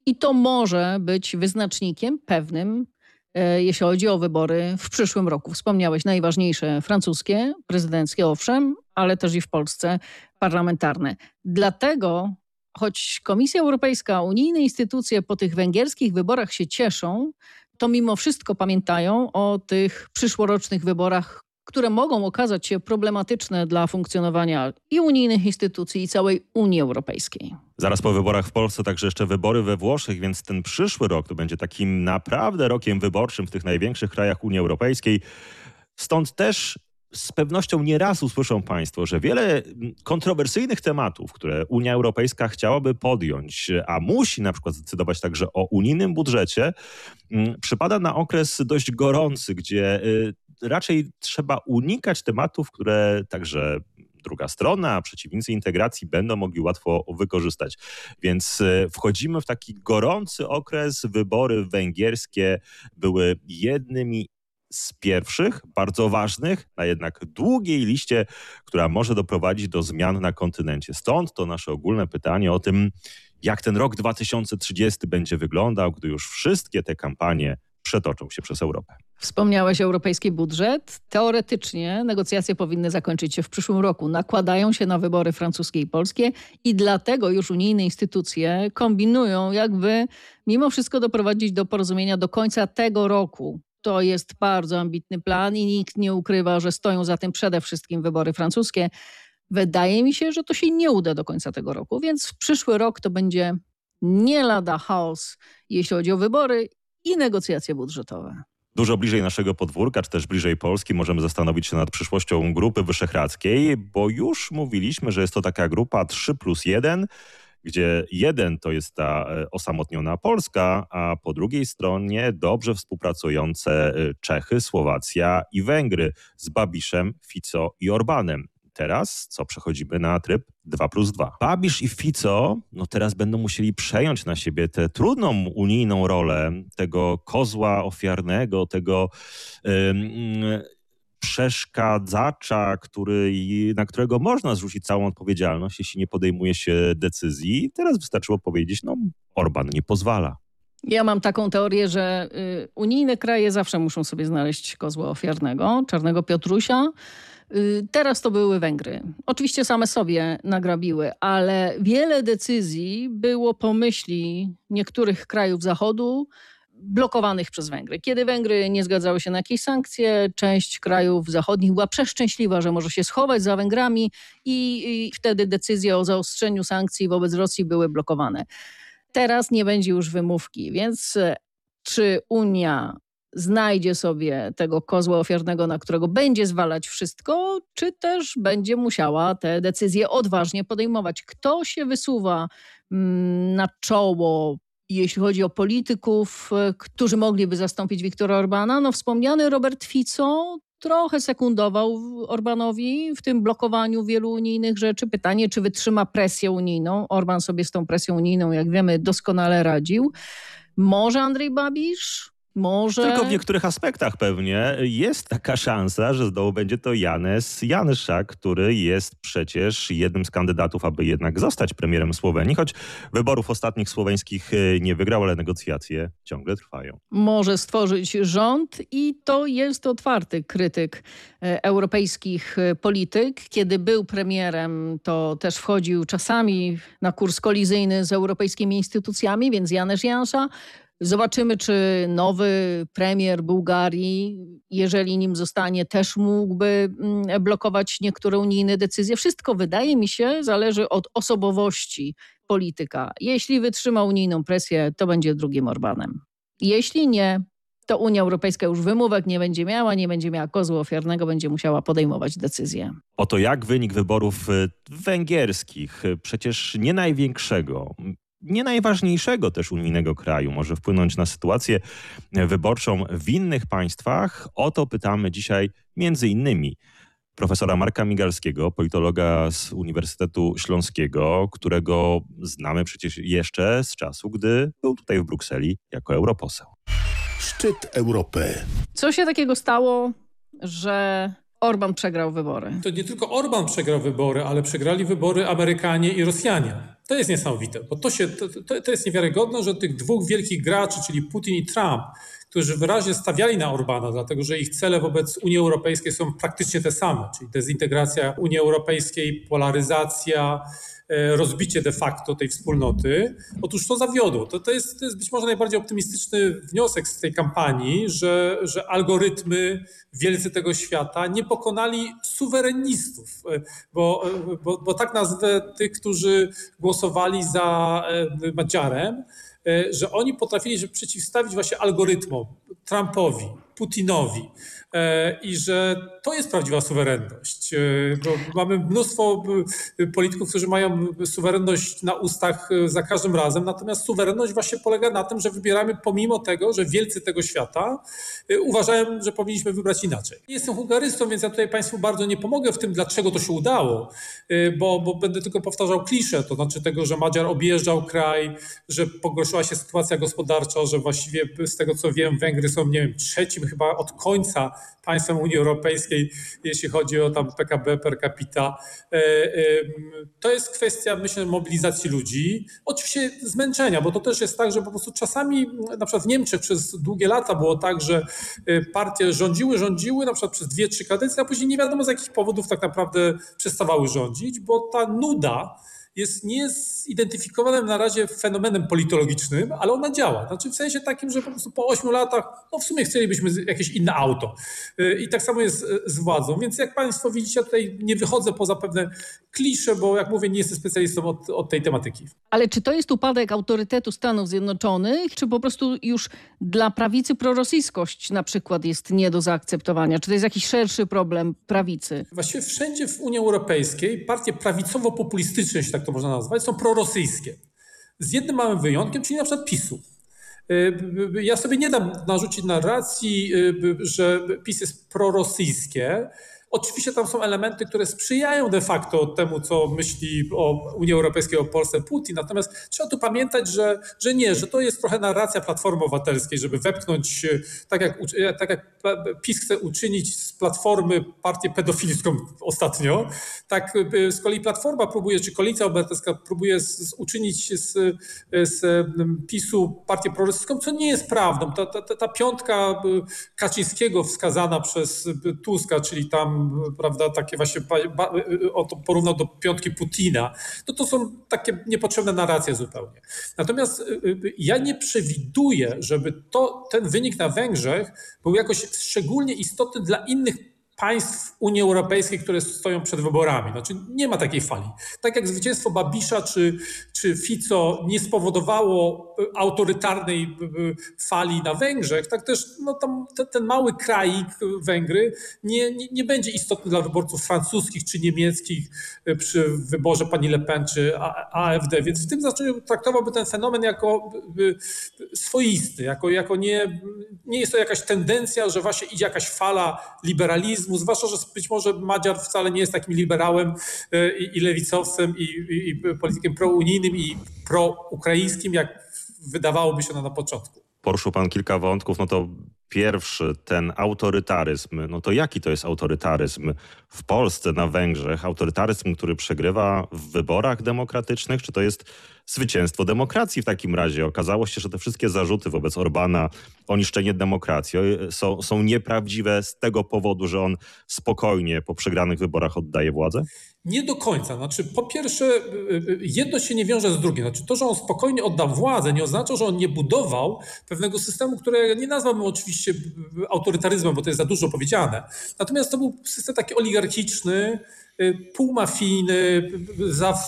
i to może być wyznacznikiem pewnym, e, jeśli chodzi o wybory w przyszłym roku. Wspomniałeś najważniejsze francuskie, prezydenckie owszem, ale też i w Polsce parlamentarne. Dlatego choć Komisja Europejska, unijne instytucje po tych węgierskich wyborach się cieszą, to mimo wszystko pamiętają o tych przyszłorocznych wyborach, które mogą okazać się problematyczne dla funkcjonowania i unijnych instytucji, i całej Unii Europejskiej. Zaraz po wyborach w Polsce także jeszcze wybory we Włoszech, więc ten przyszły rok to będzie takim naprawdę rokiem wyborczym w tych największych krajach Unii Europejskiej. Stąd też z pewnością nie raz usłyszą Państwo, że wiele kontrowersyjnych tematów, które Unia Europejska chciałaby podjąć, a musi na przykład zdecydować także o unijnym budżecie, przypada na okres dość gorący, gdzie raczej trzeba unikać tematów, które także druga strona, przeciwnicy integracji będą mogli łatwo wykorzystać. Więc wchodzimy w taki gorący okres. Wybory węgierskie były jednymi z pierwszych, bardzo ważnych, na jednak długiej liście, która może doprowadzić do zmian na kontynencie. Stąd to nasze ogólne pytanie o tym, jak ten rok 2030 będzie wyglądał, gdy już wszystkie te kampanie przetoczą się przez Europę. Wspomniałeś europejski budżet. Teoretycznie negocjacje powinny zakończyć się w przyszłym roku. Nakładają się na wybory francuskie i polskie i dlatego już unijne instytucje kombinują, jakby mimo wszystko doprowadzić do porozumienia do końca tego roku. To jest bardzo ambitny plan i nikt nie ukrywa, że stoją za tym przede wszystkim wybory francuskie. Wydaje mi się, że to się nie uda do końca tego roku, więc w przyszły rok to będzie nie lada chaos, jeśli chodzi o wybory i negocjacje budżetowe. Dużo bliżej naszego podwórka, czy też bliżej Polski możemy zastanowić się nad przyszłością Grupy Wyszehradzkiej, bo już mówiliśmy, że jest to taka grupa 3 plus 1, gdzie jeden to jest ta osamotniona Polska, a po drugiej stronie dobrze współpracujące Czechy, Słowacja i Węgry z Babiszem, Fico i Orbanem. Teraz co przechodzimy na tryb 2 plus 2. Babisz i Fico no teraz będą musieli przejąć na siebie tę trudną unijną rolę tego kozła ofiarnego, tego przeszkadzacza, który, na którego można zrzucić całą odpowiedzialność, jeśli nie podejmuje się decyzji. Teraz wystarczyło powiedzieć, no Orban nie pozwala. Ja mam taką teorię, że y, unijne kraje zawsze muszą sobie znaleźć kozła ofiarnego, czarnego Piotrusia. Y, teraz to były Węgry. Oczywiście same sobie nagrabiły, ale wiele decyzji było pomyśli niektórych krajów Zachodu, blokowanych przez Węgry. Kiedy Węgry nie zgadzały się na jakieś sankcje, część krajów zachodnich była przeszczęśliwa, że może się schować za Węgrami i, i wtedy decyzje o zaostrzeniu sankcji wobec Rosji były blokowane. Teraz nie będzie już wymówki, więc e, czy Unia znajdzie sobie tego kozła ofiarnego, na którego będzie zwalać wszystko, czy też będzie musiała te decyzje odważnie podejmować. Kto się wysuwa mm, na czoło jeśli chodzi o polityków, e, którzy mogliby zastąpić Wiktora Orbana, no wspomniany Robert Fico trochę sekundował Orbanowi w tym blokowaniu wielu unijnych rzeczy. Pytanie, czy wytrzyma presję unijną. Orban sobie z tą presją unijną, jak wiemy, doskonale radził. Może Andrzej Babisz? Może... Tylko w niektórych aspektach pewnie jest taka szansa, że znowu będzie to Janes Janszak, który jest przecież jednym z kandydatów, aby jednak zostać premierem Słowenii, choć wyborów ostatnich słoweńskich e, nie wygrał, ale negocjacje ciągle trwają. Może stworzyć rząd i to jest otwarty krytyk e, europejskich e, polityk. Kiedy był premierem, to też wchodził czasami na kurs kolizyjny z europejskimi instytucjami, więc Janusz Jansza Zobaczymy, czy nowy premier Bułgarii, jeżeli nim zostanie, też mógłby mm, blokować niektóre unijne decyzje. Wszystko wydaje mi się zależy od osobowości polityka. Jeśli wytrzyma unijną presję, to będzie drugim Orbanem. Jeśli nie, to Unia Europejska już wymówek nie będzie miała, nie będzie miała kozła ofiarnego, będzie musiała podejmować decyzje. Oto jak wynik wyborów y, węgierskich, przecież nie największego, nie najważniejszego też unijnego kraju może wpłynąć na sytuację wyborczą w innych państwach? O to pytamy dzisiaj między innymi profesora Marka Migalskiego, politologa z Uniwersytetu Śląskiego, którego znamy przecież jeszcze z czasu, gdy był tutaj w Brukseli jako europoseł. Szczyt Europy. Co się takiego stało, że Orban przegrał wybory? To nie tylko Orban przegrał wybory, ale przegrali wybory Amerykanie i Rosjanie. To jest niesamowite, bo to, się, to, to jest niewiarygodne, że tych dwóch wielkich graczy, czyli Putin i Trump, którzy wyraźnie stawiali na Orbana, dlatego że ich cele wobec Unii Europejskiej są praktycznie te same, czyli dezintegracja Unii Europejskiej, polaryzacja, rozbicie de facto tej wspólnoty. Otóż to zawiodło. To, to, jest, to jest być może najbardziej optymistyczny wniosek z tej kampanii, że, że algorytmy wielcy tego świata nie pokonali suwerenistów, e, bo, e, bo, bo tak nazwę tych, którzy głosowali za Madziarem, że oni potrafili się przeciwstawić właśnie algorytmom, Trumpowi, Putinowi, E, i że to jest prawdziwa suwerenność. E, bo mamy mnóstwo e, polityków, którzy mają suwerenność na ustach za każdym razem, natomiast suwerenność właśnie polega na tym, że wybieramy pomimo tego, że wielcy tego świata uważają, że powinniśmy wybrać inaczej. Jestem hungarystą, więc ja tutaj Państwu bardzo nie pomogę w tym, dlaczego to się udało, bo, bo będę tylko powtarzał kliszę, to znaczy tego, że Madziar objeżdżał kraj, że pogorszyła się sytuacja gospodarcza, że właściwie z tego co wiem Węgry są, nie wiem, trzecim chyba od końca państwem Unii Europejskiej, jeśli chodzi o tam PKB per capita. E, e, to jest kwestia, myślę, mobilizacji ludzi. Oczywiście zmęczenia, bo to też jest tak, że po prostu czasami, na przykład w Niemczech przez długie lata było tak, że e, partie rządziły, rządziły, na przykład przez dwie, trzy kadencje, a później nie wiadomo z jakich powodów tak naprawdę przestawały rządzić, bo ta nuda, jest niezidentyfikowanym na razie fenomenem politologicznym, ale ona działa. Znaczy w sensie takim, że po prostu po ośmiu latach, no w sumie chcielibyśmy jakieś inne auto. Y, I tak samo jest y, z władzą. Więc jak Państwo widzicie, tutaj nie wychodzę poza pewne klisze, bo jak mówię, nie jestem specjalistą od, od tej tematyki. Ale czy to jest upadek autorytetu Stanów Zjednoczonych, czy po prostu już dla prawicy prorosyjskość na przykład jest nie do zaakceptowania? Czy to jest jakiś szerszy problem prawicy? Właściwie wszędzie w Unii Europejskiej partie prawicowo-populistyczne, jeśli tak to można nazwać, są prorosyjskie. Z jednym małym wyjątkiem, czyli na przykład PiSu. Y, ja sobie nie dam narzucić narracji, y, że PiS jest prorosyjskie, Oczywiście tam są elementy, które sprzyjają de facto temu, co myśli o Unii Europejskiej, o Polsce Putin. Natomiast trzeba tu pamiętać, że, że nie, że to jest trochę narracja Platformy Obywatelskiej, żeby wepchnąć, tak jak, tak jak PiS chce uczynić z Platformy partię pedofilską ostatnio, tak z kolei Platforma próbuje, czy Koalicja Obywatelska próbuje z uczynić z, z PiSu partię prorosyjską, co nie jest prawdą. Ta, ta, ta piątka Kaczyńskiego wskazana przez Tuska, czyli tam prawda, takie właśnie, to porównał do piątki Putina, to to są takie niepotrzebne narracje zupełnie. Natomiast y, y, ja nie przewiduję, żeby to, ten wynik na Węgrzech był jakoś szczególnie istotny dla innych państw Unii Europejskiej, które stoją przed wyborami. Znaczy nie ma takiej fali. Tak jak zwycięstwo Babisza czy, czy Fico nie spowodowało autorytarnej fali na Węgrzech, tak też no, tam, te, ten mały kraik Węgry nie, nie, nie, będzie istotny dla wyborców francuskich czy niemieckich przy wyborze pani Le Pen czy AfD. Więc w tym znaczeniu traktowałby ten fenomen jako swoisty, jako, jako nie, nie jest to jakaś tendencja, że właśnie idzie jakaś fala liberalizmu, populizmu, zwłaszcza, że być może Madziar wcale nie jest takim liberałem e, i, i lewicowcem i, i, i politykiem prounijnym i proukraińskim, jak wydawałoby się na, na początku. Poruszył pan kilka wątków, no to pierwszy, ten autorytaryzm, no to jaki to jest autorytaryzm w Polsce, na Węgrzech? Autorytaryzm, który przegrywa w wyborach demokratycznych, czy to jest zwycięstwo demokracji w takim razie? Okazało się, że te wszystkie zarzuty wobec Orbana o niszczenie demokracji są, są nieprawdziwe z tego powodu, że on spokojnie po przegranych wyborach oddaje władzę? Nie do końca. Znaczy, po pierwsze, y, y, jedno się nie wiąże z drugim. Znaczy, to, że on spokojnie odda władzę, nie oznacza, że on nie budował pewnego systemu, które nie nazwałbym oczywiście autorytaryzmem, bo to jest za dużo powiedziane. Natomiast to był system taki oligarchiczny, Y, półmafijny, za,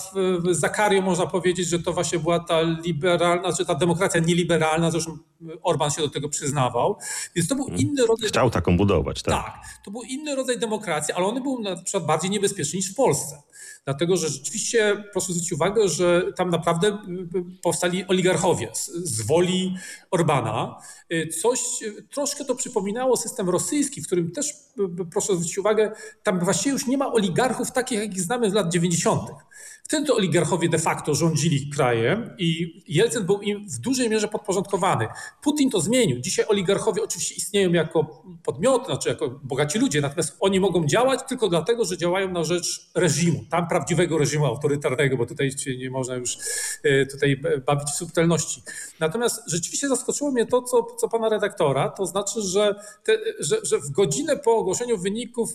za Kario można powiedzieć, że to właśnie była ta liberalna, znaczy ta demokracja nieliberalna, zresztą Orban się do tego przyznawał. Więc to był mhm. inny rodzaj... Chciał taką budować, tak? Tak, to był inny rodzaj demokracji, ale on był na przykład bardziej niebezpieczny niż w Polsce. Dlatego, że rzeczywiście proszę zwrócić uwagę, że tam naprawdę y, y, powstali oligarchowie z, z woli Orbana. Coś, troszkę to przypominało system rosyjski, w którym też proszę zwrócić uwagę, tam właściwie już nie ma oligarchów takich, jakich znamy z lat 90. Wtedy to oligarchowie de facto rządzili krajem i Jelcyn był im w dużej mierze podporządkowany. Putin to zmienił. Dzisiaj oligarchowie oczywiście istnieją jako podmioty, znaczy jako bogaci ludzie, natomiast oni mogą działać tylko dlatego, że działają na rzecz reżimu. Tam prawdziwego reżimu autorytarnego, bo tutaj nie można już e, tutaj bawić w subtelności. Natomiast rzeczywiście zaskoczyło mnie to, co, co pana redaktora, to znaczy, że, te, że, że w godzinę po ogłoszeniu wyników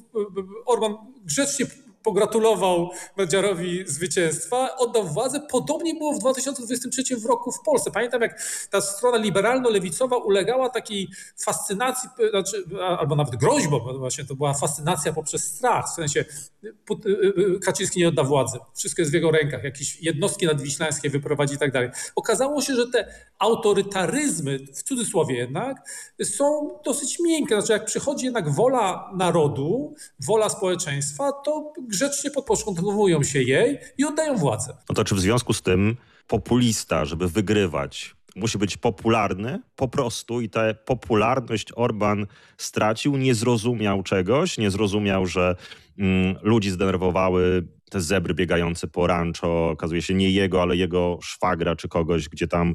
Orban grzecznie pogratulował Nadziarowi zwycięstwa, oddał władzę. Podobnie było w 2023 roku w Polsce. Pamiętam, jak ta strona liberalno-lewicowa ulegała takiej fascynacji, znaczy, albo nawet groźbom, bo właśnie to była fascynacja poprzez strach, w sensie y, y, Kaczyński nie odda władzy, wszystko jest w jego rękach, jakieś jednostki nadwiślańskie wyprowadzi i tak dalej. Okazało się, że te autorytaryzmy, w cudzysłowie jednak, są dosyć miękkie. Znaczy, jak przychodzi jednak wola narodu, wola społeczeństwa, to grzecznie podporządkowują się jej i oddają władzę. No to czy w związku z tym populista, żeby wygrywać, musi być popularny po prostu i tę popularność Orban stracił, nie zrozumiał czegoś, nie zrozumiał, że mm, ludzi zdenerwowały te zebry biegające po rancho, okazuje się nie jego, ale jego szwagra czy kogoś, gdzie tam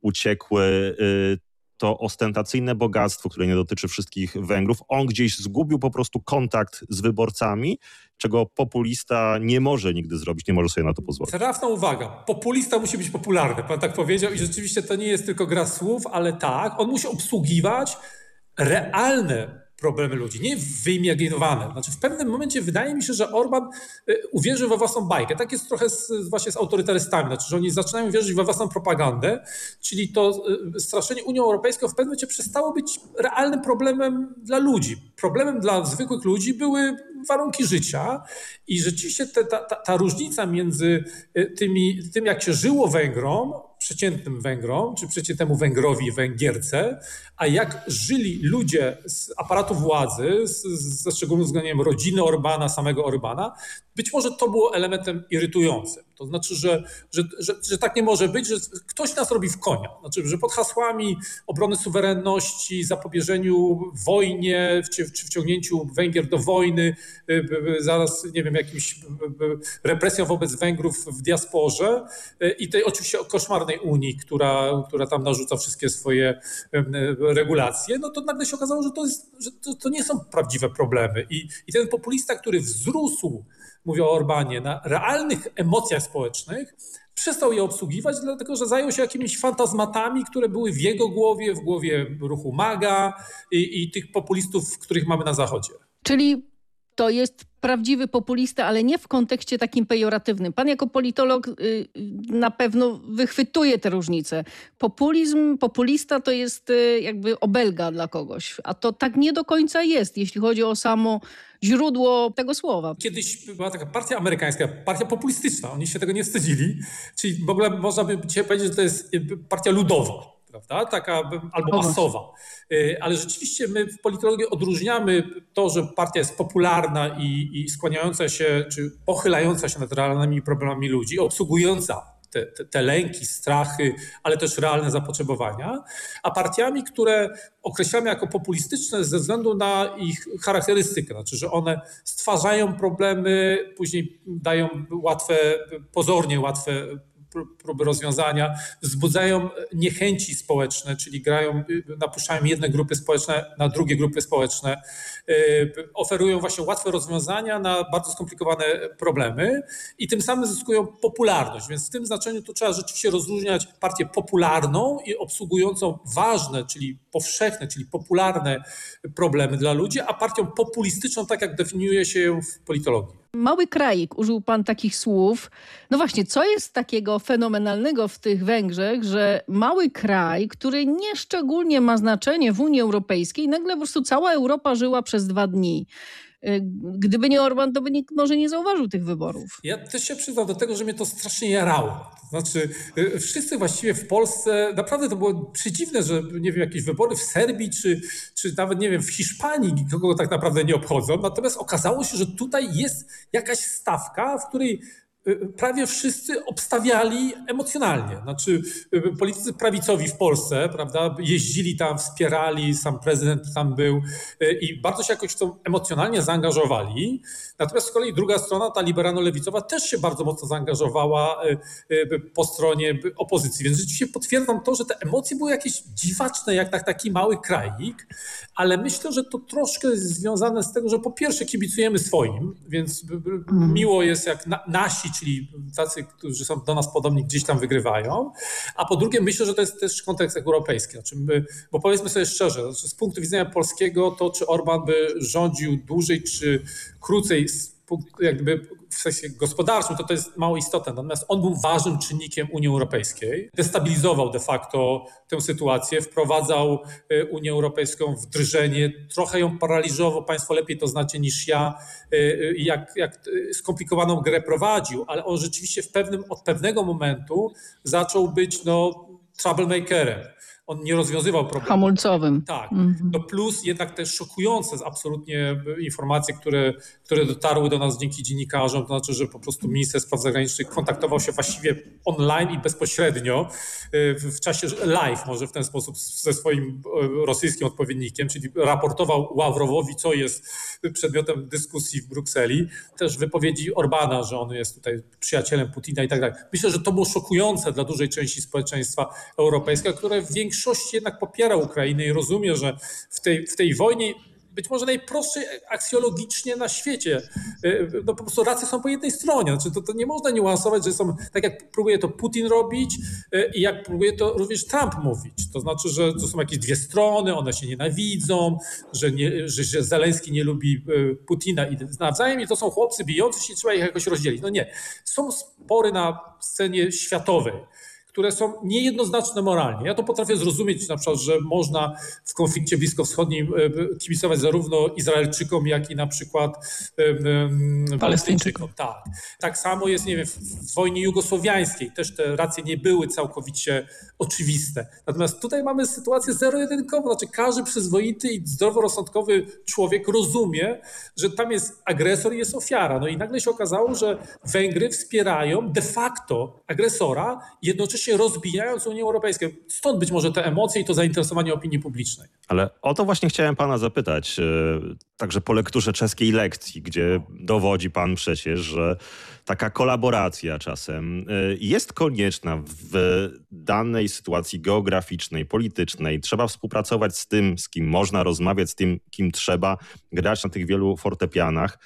uciekły y, to ostentacyjne bogactwo, które nie dotyczy wszystkich Węgrów, on gdzieś zgubił po prostu kontakt z wyborcami, czego populista nie może nigdy zrobić, nie może sobie na to pozwolić. Trafna uwaga. Populista musi być popularny, pan tak powiedział i rzeczywiście to nie jest tylko gra słów, ale tak, on musi obsługiwać realne problemy ludzi, nie wyimaginowane. Znaczy w pewnym momencie wydaje mi się, że Orban y, uwierzył we własną bajkę. Tak jest trochę z, właśnie z autorytarystami, znaczy, że oni zaczynają wierzyć we własną propagandę, czyli to y, straszenie Unią Europejską w pewnym momencie przestało być realnym problemem dla ludzi. Problemem dla zwykłych ludzi były warunki życia i rzeczywiście ta, ta, ta różnica między y, tymi, tym, jak się żyło Węgrom, przeciętnym Węgrom, czy przeciętnemu Węgrowi, Węgierce, a jak żyli ludzie z aparatu władzy, z, ze szczególnym uwzględnieniem rodziny Orbana, samego Orbana, być może to było elementem irytującym. To znaczy, że, że, że, że, tak nie może być, że ktoś nas robi w konia. Znaczy, że pod hasłami obrony suwerenności, zapobieżeniu wojnie, czy wciągnięciu Węgier do wojny, y, y, y, zaraz, nie wiem, jakimś represją wobec Węgrów w diasporze i tej oczywiście koszmarnej Unii, która, która tam narzuca wszystkie swoje regulacje, no to nagle się okazało, że to, jest, że to, to nie są prawdziwe problemy. I, I ten populista, który wzrósł mówię o Orbanie, na realnych emocjach społecznych, przestał je obsługiwać, dlatego że zajął się jakimiś fantazmatami, które były w jego głowie, w głowie ruchu MAGA i, i tych populistów, których mamy na Zachodzie. Czyli to jest prawdziwy populista, ale nie w kontekście takim pejoratywnym. Pan jako politolog y, na pewno wychwytuje te różnice. Populizm, populista to jest y, jakby obelga dla kogoś, a to tak nie do końca jest, jeśli chodzi o samo źródło tego słowa. Kiedyś była taka partia amerykańska, partia populistyczna, oni się tego nie wstydzili, czyli w ogóle można by powiedzieć, że to jest partia ludowa prawda? Taka albo masowa. Y, ale rzeczywiście my w politologii odróżniamy to, że partia jest popularna i, i skłaniająca się, czy pochylająca się nad realnymi problemami ludzi, obsługująca te, te, te, lęki, strachy, ale też realne zapotrzebowania, a partiami, które określamy jako populistyczne ze względu na ich charakterystykę, znaczy, że one stwarzają problemy, później dają łatwe, pozornie łatwe próby rozwiązania, wzbudzają niechęci społeczne, czyli grają, napuszczają jedne grupy społeczne na drugie grupy społeczne, y, oferują właśnie łatwe rozwiązania na bardzo skomplikowane problemy i tym samym zyskują popularność. Więc w tym znaczeniu to trzeba rzeczywiście rozróżniać partię popularną i obsługującą ważne, czyli powszechne, czyli popularne problemy dla ludzi, a partią populistyczną, tak jak definiuje się ją w politologii. Mały krajik, użył pan takich słów. No właśnie, co jest takiego fenomenalnego w tych Węgrzech, że mały kraj, który nieszczególnie ma znaczenie w Unii Europejskiej, nagle po prostu cała Europa żyła przez dwa dni. Y, gdyby nie Orban, to by nikt może nie zauważył tych wyborów. Ja też się przyznam do tego, że mnie to strasznie jarało. To znaczy, y, wszyscy właściwie w Polsce, naprawdę to było przedziwne, że nie wiem, jakieś wybory w Serbii, czy, czy nawet nie wiem, w Hiszpanii kogo tak naprawdę nie obchodzą. Natomiast okazało się, że tutaj jest jakaś stawka, w której prawie wszyscy obstawiali emocjonalnie. Znaczy politycy prawicowi w Polsce, prawda, jeździli tam, wspierali, sam prezydent tam był i bardzo się jakoś to emocjonalnie zaangażowali. Natomiast z kolei druga strona, ta liberalno-lewicowa też się bardzo mocno zaangażowała po stronie opozycji. Więc rzeczywiście potwierdzam to, że te emocje były jakieś dziwaczne, jak tak, taki mały krajnik, ale myślę, że to troszkę jest związane z tego, że po pierwsze kibicujemy swoim, więc miło jest jak na, nasi, czyli tacy, którzy są do nas podobni, gdzieś tam wygrywają, a po drugie myślę, że to jest też kontekst europejski, znaczy my, bo powiedzmy sobie szczerze, znaczy z punktu widzenia polskiego to czy Orban by rządził dłużej czy krócej jakby w sensie gospodarczym, to to jest mało istotne. Natomiast on był ważnym czynnikiem Unii Europejskiej. Destabilizował de facto tę sytuację, wprowadzał e, Unię Europejską w drżenie, trochę ją paraliżował, państwo lepiej to znacie niż ja, e, e, jak, jak skomplikowaną grę prowadził, ale on rzeczywiście w pewnym, od pewnego momentu zaczął być no, troublemakerem on nie rozwiązywał problemu. Hamulcowym. Tak. No plus jednak te szokujące absolutnie informacje, które, które dotarły do nas dzięki dziennikarzom, to znaczy, że po prostu minister spraw zagranicznych kontaktował się właściwie online i bezpośrednio y, w czasie live, może w ten sposób ze swoim y, rosyjskim odpowiednikiem, czyli raportował Ławrowowi, co jest przedmiotem dyskusji w Brukseli. Też wypowiedzi Orbana, że on jest tutaj przyjacielem Putina i tak dalej. Myślę, że to było szokujące dla dużej części społeczeństwa europejskiego, które w większości większości jednak popiera Ukrainę i rozumie, że w tej, w tej wojnie być może najprostszej aksjologicznie na świecie. Y, no po prostu racje są po jednej stronie. Znaczy to, to nie można niuansować, że są, tak jak próbuje to Putin robić y, i jak próbuje to również Trump mówić. To znaczy, że to są jakieś dwie strony, one się nienawidzą, że, nie, że, że Zeleński nie lubi y, Putina i nawzajem i to są chłopcy bijący się, trzeba ich jakoś rozdzielić. No nie. Są spory na scenie światowej które są niejednoznaczne moralnie. Ja to potrafię zrozumieć na przykład, że można w konflikcie bliskowschodnim e, kibicować zarówno Izraelczykom, jak i na przykład Palestyńczykom. Tak. tak samo jest, nie wiem, w wojnie jugosłowiańskiej też te racje nie były całkowicie oczywiste. Natomiast tutaj mamy sytuację zero-jedynkową, znaczy każdy przyzwoity i zdroworozsądkowy człowiek rozumie, że tam jest agresor i jest ofiara. No i nagle się okazało, że Węgry wspierają de facto agresora, jednocześnie jednocześnie rozbijając Unię Europejską. Stąd być może te emocje i to zainteresowanie opinii publicznej. Ale o to właśnie chciałem pana zapytać, e, także po lekturze czeskiej lekcji, gdzie dowodzi pan przecież, że taka kolaboracja czasem e, jest konieczna w danej sytuacji geograficznej, politycznej. Trzeba współpracować z tym, z kim można rozmawiać, z tym, kim trzeba grać na tych wielu fortepianach.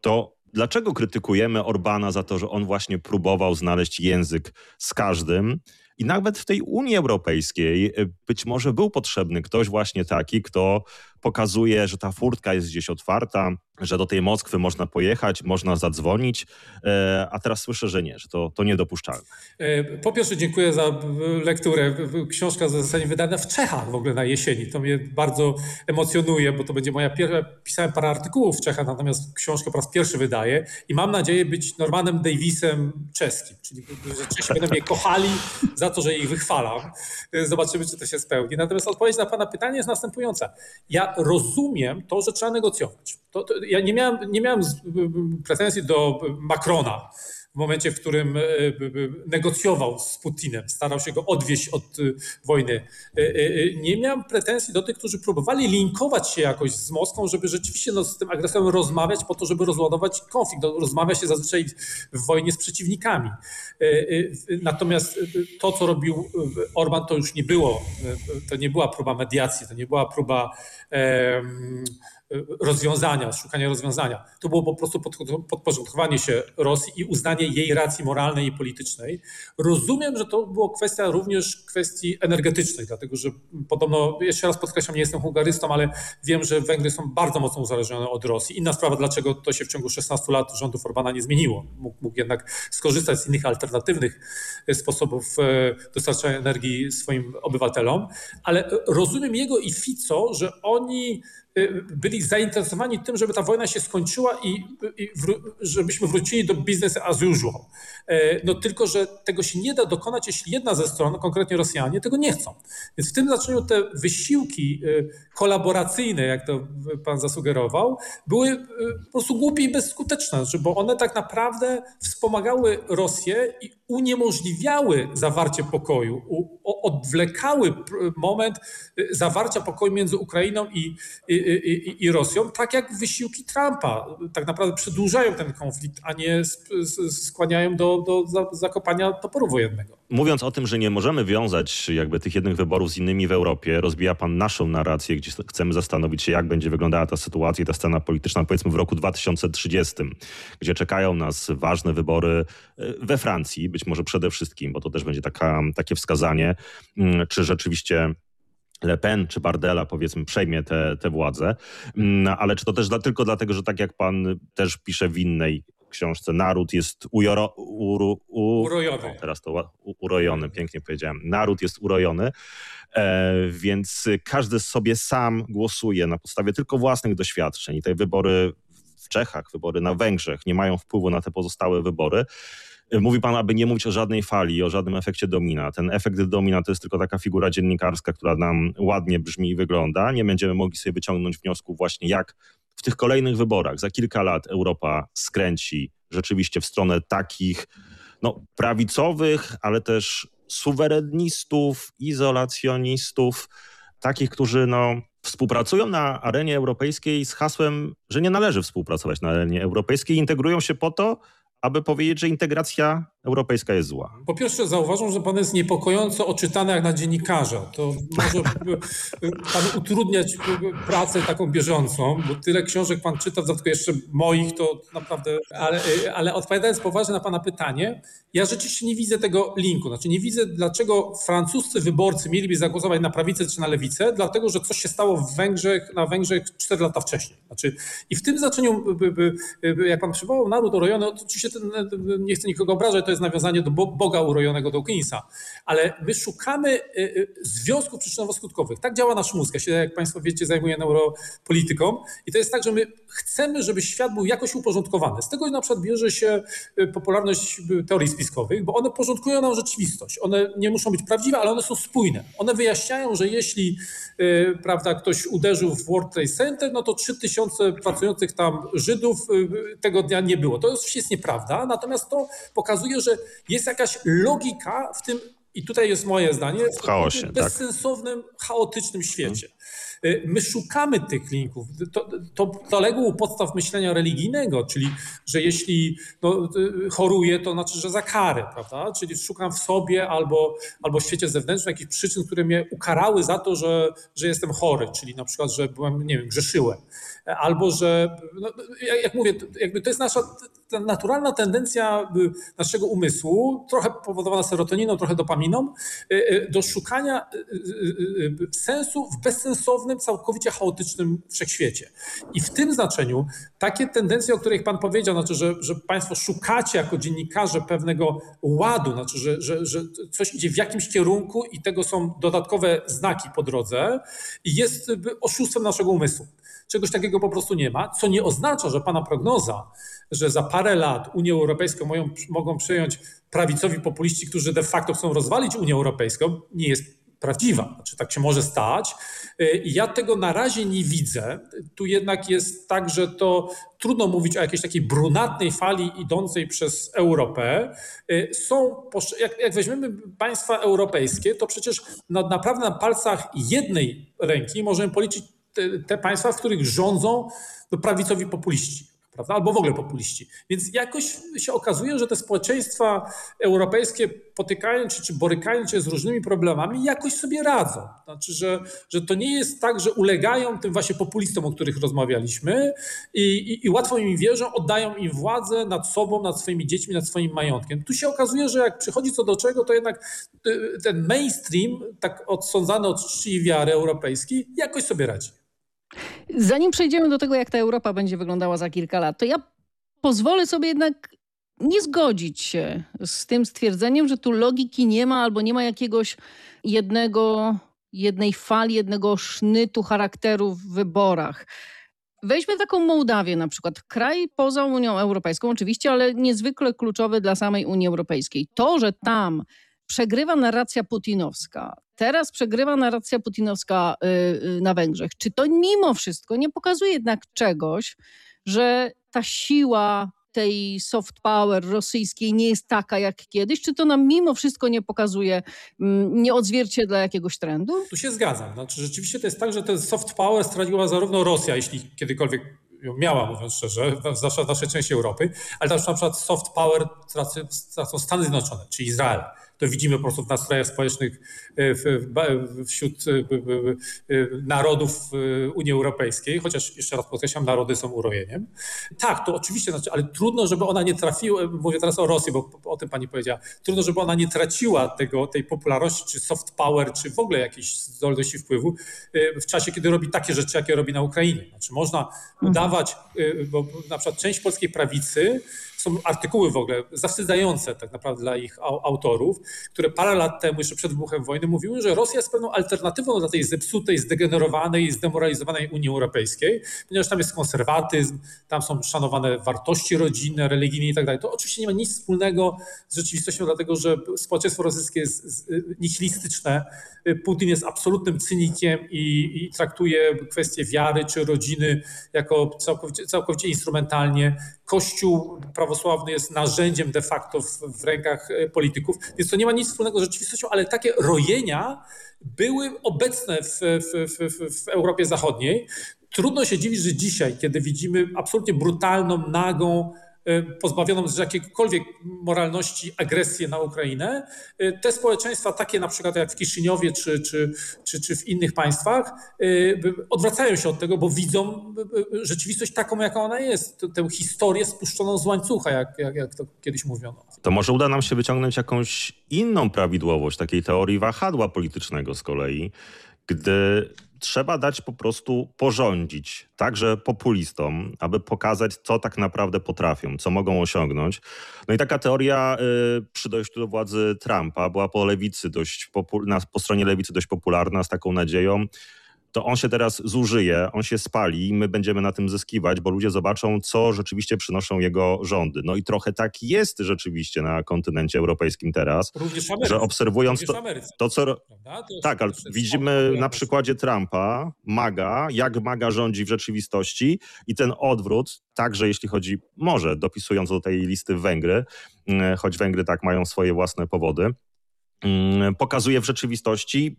To Dlaczego krytykujemy Orbana za to, że on właśnie próbował znaleźć język z każdym? I nawet w tej Unii Europejskiej y, być może był potrzebny ktoś właśnie taki, kto pokazuje, że ta furtka jest gdzieś otwarta, że do tej Moskwy można pojechać, można zadzwonić, e, a teraz słyszę, że nie, że to, to niedopuszczalne. E, po pierwsze dziękuję za lekturę. Książka zostanie wydana w Czechach w ogóle na jesieni. To mnie bardzo emocjonuje, bo to będzie moja pierwsza, pisałem parę artykułów w Czechach, natomiast książkę po raz pierwszy wydaję i mam nadzieję być Normanem Davisem czeskim, czyli że Czesi będą mnie kochali za to, że ich wychwalam. E, zobaczymy, czy to się spełni. Natomiast odpowiedź na pana pytanie jest następująca. Ja rozumiem to, że trzeba negocjować. To, to, ja nie miałem, nie miałem pretensji do Macrona w momencie, w którym e, negocjował z Putinem, starał się go odwieść od e, wojny. E, nie miałem pretensji do tych, którzy próbowali linkować się jakoś z Moskwą, żeby rzeczywiście no, z tym agresorem rozmawiać po to, żeby rozładować konflikt. No, rozmawia się zazwyczaj w wojnie z przeciwnikami. Natomiast to, co robił Orban, to już nie było, to nie była próba mediacji, to nie była próba rozwiązania, szukania rozwiązania. To było po prostu podporządkowanie się Rosji i uznanie jej racji moralnej i politycznej. Rozumiem, że to była kwestia również kwestii energetycznej, dlatego że podobno, jeszcze raz podkreślam, nie jestem hungarystą, ale wiem, że Węgry są bardzo mocno uzależnione od Rosji. Inna sprawa, dlaczego to się w ciągu 16 lat rządów Orbana nie zmieniło. Mógł, mógł jednak skorzystać z innych alternatywnych sposobów e, dostarczania energii swoim obywatelom, ale rozumiem jego i Fico, że oni byli zainteresowani tym, żeby ta wojna się skończyła i, i wró- żebyśmy wrócili do business as usual. E, No tylko, że tego się nie da dokonać, jeśli jedna ze stron, konkretnie Rosjanie, tego nie chcą. Więc w tym znaczeniu te wysiłki y, kolaboracyjne, jak to pan zasugerował, były y, po prostu głupie i bezskuteczne, bo one tak naprawdę wspomagały Rosję i uniemożliwiały zawarcie pokoju, odwlekały moment y, zawarcia pokoju między Ukrainą i, i, Rosją, tak jak wysiłki Trumpa tak naprawdę przedłużają ten konflikt, a nie skłaniają do, do za- zakopania toporu wojennego. Mówiąc o tym, że nie możemy wiązać jakby tych jednych wyborów z innymi w Europie, rozbija pan naszą narrację, gdzie chcemy zastanowić się, jak będzie wyglądała ta sytuacja ta scena polityczna, powiedzmy w roku 2030, gdzie czekają nas ważne wybory e, we Francji, być może przede wszystkim, bo to też będzie taka, takie wskazanie, mm, czy rzeczywiście Le Pen czy Bardella, powiedzmy, przejmie te, te władzę. Mm, Ale czy to też dla, tylko dlatego, że tak jak pan też pisze w innej książce, naród jest ujoro, uru, u, Urojony. O, teraz to u- urojony, pięknie powiedziałem. Naród jest urojony, e, więc każdy sobie sam głosuje na podstawie tylko własnych doświadczeń. I te wybory w Czechach, wybory na Węgrzech nie mają wpływu na te pozostałe wybory. Mówi pan, aby nie mówić o żadnej fali, o żadnym efekcie domina. Ten efekt domina to jest tylko taka figura dziennikarska, która nam ładnie brzmi i wygląda. Nie będziemy mogli sobie wyciągnąć wniosków właśnie jak w tych kolejnych wyborach za kilka lat Europa skręci rzeczywiście w stronę takich no, prawicowych, ale też suwerenistów, izolacjonistów, takich, którzy no, współpracują na arenie europejskiej z hasłem, że nie należy współpracować na arenie europejskiej, integrują się po to, aby powiedzieć, że integracja europejska jest zła. Po pierwsze zauważam, że pan jest niepokojąco oczytany jak na dziennikarza. To może panu utrudniać pracę taką bieżącą, bo tyle książek pan czyta, w dodatku jeszcze moich, to naprawdę... Ale, ale odpowiadając poważnie na pana pytanie, ja rzeczywiście nie widzę tego linku. Znaczy nie widzę, dlaczego francuscy wyborcy mieliby zagłosować na prawicę czy na lewicę, dlatego, że coś się stało w Węgrzech, na Węgrzech 4 lata wcześniej. Znaczy, I w tym znaczeniu, jak pan przywołał naród urojony, to oczywiście ten, nie chcę nikogo obrażać, to jest nawiązanie do Bo- Boga urojonego Dawkinsa, ale my szukamy y, y, związków przyczynowo-skutkowych. Tak działa nasz mózg. Ja się, jak państwo wiecie, zajmuję neuropolityką i to jest tak, że my chcemy, żeby świat był jakoś uporządkowany. Z tego na przykład bierze się y, popularność teorii spiskowych, bo one porządkują nam rzeczywistość. One nie muszą być prawdziwe, ale one są spójne. One wyjaśniają, że jeśli prawda, ktoś uderzył w World Trade Center, no to 3000 pracujących tam Żydów tego dnia nie było. To oczywiście jest nieprawda, natomiast to pokazuje, że jest jakaś logika w tym, i tutaj jest moje zdanie, w chaosie, tak. bezsensownym, chaotycznym świecie. Y, My szukamy tych linków. To, to, to legło u podstaw myślenia religijnego, czyli że jeśli no, y, choruję, to znaczy, że za karę, prawda? Czyli szukam w sobie albo, albo w świecie zewnętrznym jakichś przyczyn, które mnie ukarały za to, że, że jestem chory, czyli na przykład, że byłem, nie wiem, grzeszyłem. Albo, że, no, jak mówię, jakby to jest nasza naturalna tendencja y, naszego umysłu, trochę powodowana serotoniną, trochę dopaminą, y, y, do szukania sensu w bezsensownym, całkowicie chaotycznym wszechświecie. I w tym znaczeniu takie tendencje, o których Pan powiedział, znaczy, że, że Państwo szukacie jako dziennikarze pewnego ładu, znaczy, że, że, że coś idzie w jakimś kierunku i tego są dodatkowe znaki po drodze, jest oszustwem naszego umysłu. Czegoś takiego po prostu nie ma, co nie oznacza, że Pana prognoza, że za parę lat Unię Europejską moją, mogą przejąć prawicowi populiści, którzy de facto chcą rozwalić Unię Europejską, nie jest prawdziwa. Znaczy, tak się może stać. Y, Ja tego na razie nie widzę. Tu jednak jest tak, że to trudno mówić o jakiejś takiej brunatnej fali idącej przez Europę. Y, Są, jak, jak weźmiemy państwa europejskie, to przecież na, naprawdę na palcach jednej ręki możemy policzyć te, te państwa, w których rządzą prawicowi populiści. Prawda? Albo w ogóle populiści. Więc jakoś się okazuje, że te społeczeństwa europejskie potykając się czy borykając się z różnymi problemami, jakoś sobie radzą. Znaczy, że, że to nie jest tak, że ulegają tym właśnie populistom, o których rozmawialiśmy i, i, i łatwo im wierzą, oddają im władzę nad sobą, nad swoimi dziećmi, nad swoim majątkiem. Tu się okazuje, że jak przychodzi co do czego, to jednak y, ten mainstream, tak odsądzany od czci i wiary europejskiej, jakoś sobie radzi. Zanim przejdziemy do tego, jak ta Europa będzie wyglądała za kilka lat, to ja pozwolę sobie jednak nie zgodzić się z tym stwierdzeniem, że tu logiki nie ma albo nie ma jakiegoś jednego jednej fali, jednego sznytu charakteru w wyborach. Weźmy taką Mołdawię na przykład, kraj poza Unią Europejską oczywiście, ale niezwykle kluczowy dla samej Unii Europejskiej. To, że tam przegrywa narracja putinowska, teraz przegrywa narracja putinowska yy, na Węgrzech, czy to mimo wszystko nie pokazuje jednak czegoś, że ta siła tej soft power rosyjskiej nie jest taka jak kiedyś? Czy to nam mimo wszystko nie pokazuje, mm, nie odzwierciedla jakiegoś trendu? Tu się zgadzam. Znaczy, rzeczywiście to jest tak, że ten soft power straciła zarówno Rosja, jeśli kiedykolwiek miała, mówiąc szczerze, zwłaszcza w naszej części Europy, ale też na przykład soft power tracą Stany Zjednoczone, czy Izrael to widzimy po prostu w nastrojach społecznych wśród narodów Unii Europejskiej, chociaż jeszcze raz podkreślam, narody są urojeniem. Tak, to oczywiście, znaczy, ale trudno, żeby ona nie trafiła, mówię teraz o Rosji, bo o tym pani powiedziała, trudno, żeby ona nie traciła tego, tej popularności, czy soft power, czy w ogóle jakiejś zdolności wpływu w czasie, kiedy robi takie rzeczy, jakie robi na Ukrainie. Znaczy można udawać, bo na przykład część polskiej prawicy są artykuły w ogóle zawstydzające tak naprawdę dla ich autorów, które parę lat temu, jeszcze przed wybuchem wojny, mówiły, że Rosja jest pewną alternatywą dla tej zepsutej, zdegenerowanej, zdemoralizowanej Unii Europejskiej, ponieważ tam jest konserwatyzm, tam są szanowane wartości rodzinne, religijne i tak dalej. To oczywiście nie ma nic wspólnego z rzeczywistością, dlatego że społeczeństwo rosyjskie jest nihilistyczne. Putin jest absolutnym cynikiem i, i traktuje kwestie wiary czy rodziny jako całkowicie, całkowicie instrumentalnie. Kościół prawosławny jest narzędziem de facto w, w, rękach polityków, więc to nie ma nic wspólnego z rzeczywistością, ale takie rojenia były obecne w, w, w Europie Zachodniej. Trudno się dziwić, że dzisiaj, kiedy widzimy absolutnie brutalną, nagą, pozbawioną z jakiejkolwiek moralności agresję na Ukrainę, te społeczeństwa, takie na przykład jak w Kiszyniowie czy, czy, czy, czy w innych państwach, odwracają się od tego, bo widzą rzeczywistość taką, jaka ona jest, tę historię spuszczoną z łańcucha, jak, jak, jak to kiedyś mówiono. To może uda nam się wyciągnąć jakąś inną prawidłowość takiej teorii wahadła politycznego z kolei, gdy trzeba dać po prostu porządzić także populistom, aby pokazać, co tak naprawdę potrafią, co mogą osiągnąć. No i taka teoria y, przy dojściu do władzy Trumpa była po lewicy dość po stronie lewicy dość popularna z taką nadzieją, to on się teraz zużyje, on się spali i my będziemy na tym zyskiwać, bo ludzie zobaczą, co rzeczywiście przynoszą jego rządy. No i trochę tak jest rzeczywiście na kontynencie europejskim teraz, że obserwując to, to co... To tak, ale widzimy na przykładzie Trumpa, MAGA, jak MAGA rządzi w rzeczywistości i ten odwrót, także jeśli chodzi, może dopisując do tej listy Węgry, choć Węgry tak mają swoje własne powody, pokazuje w rzeczywistości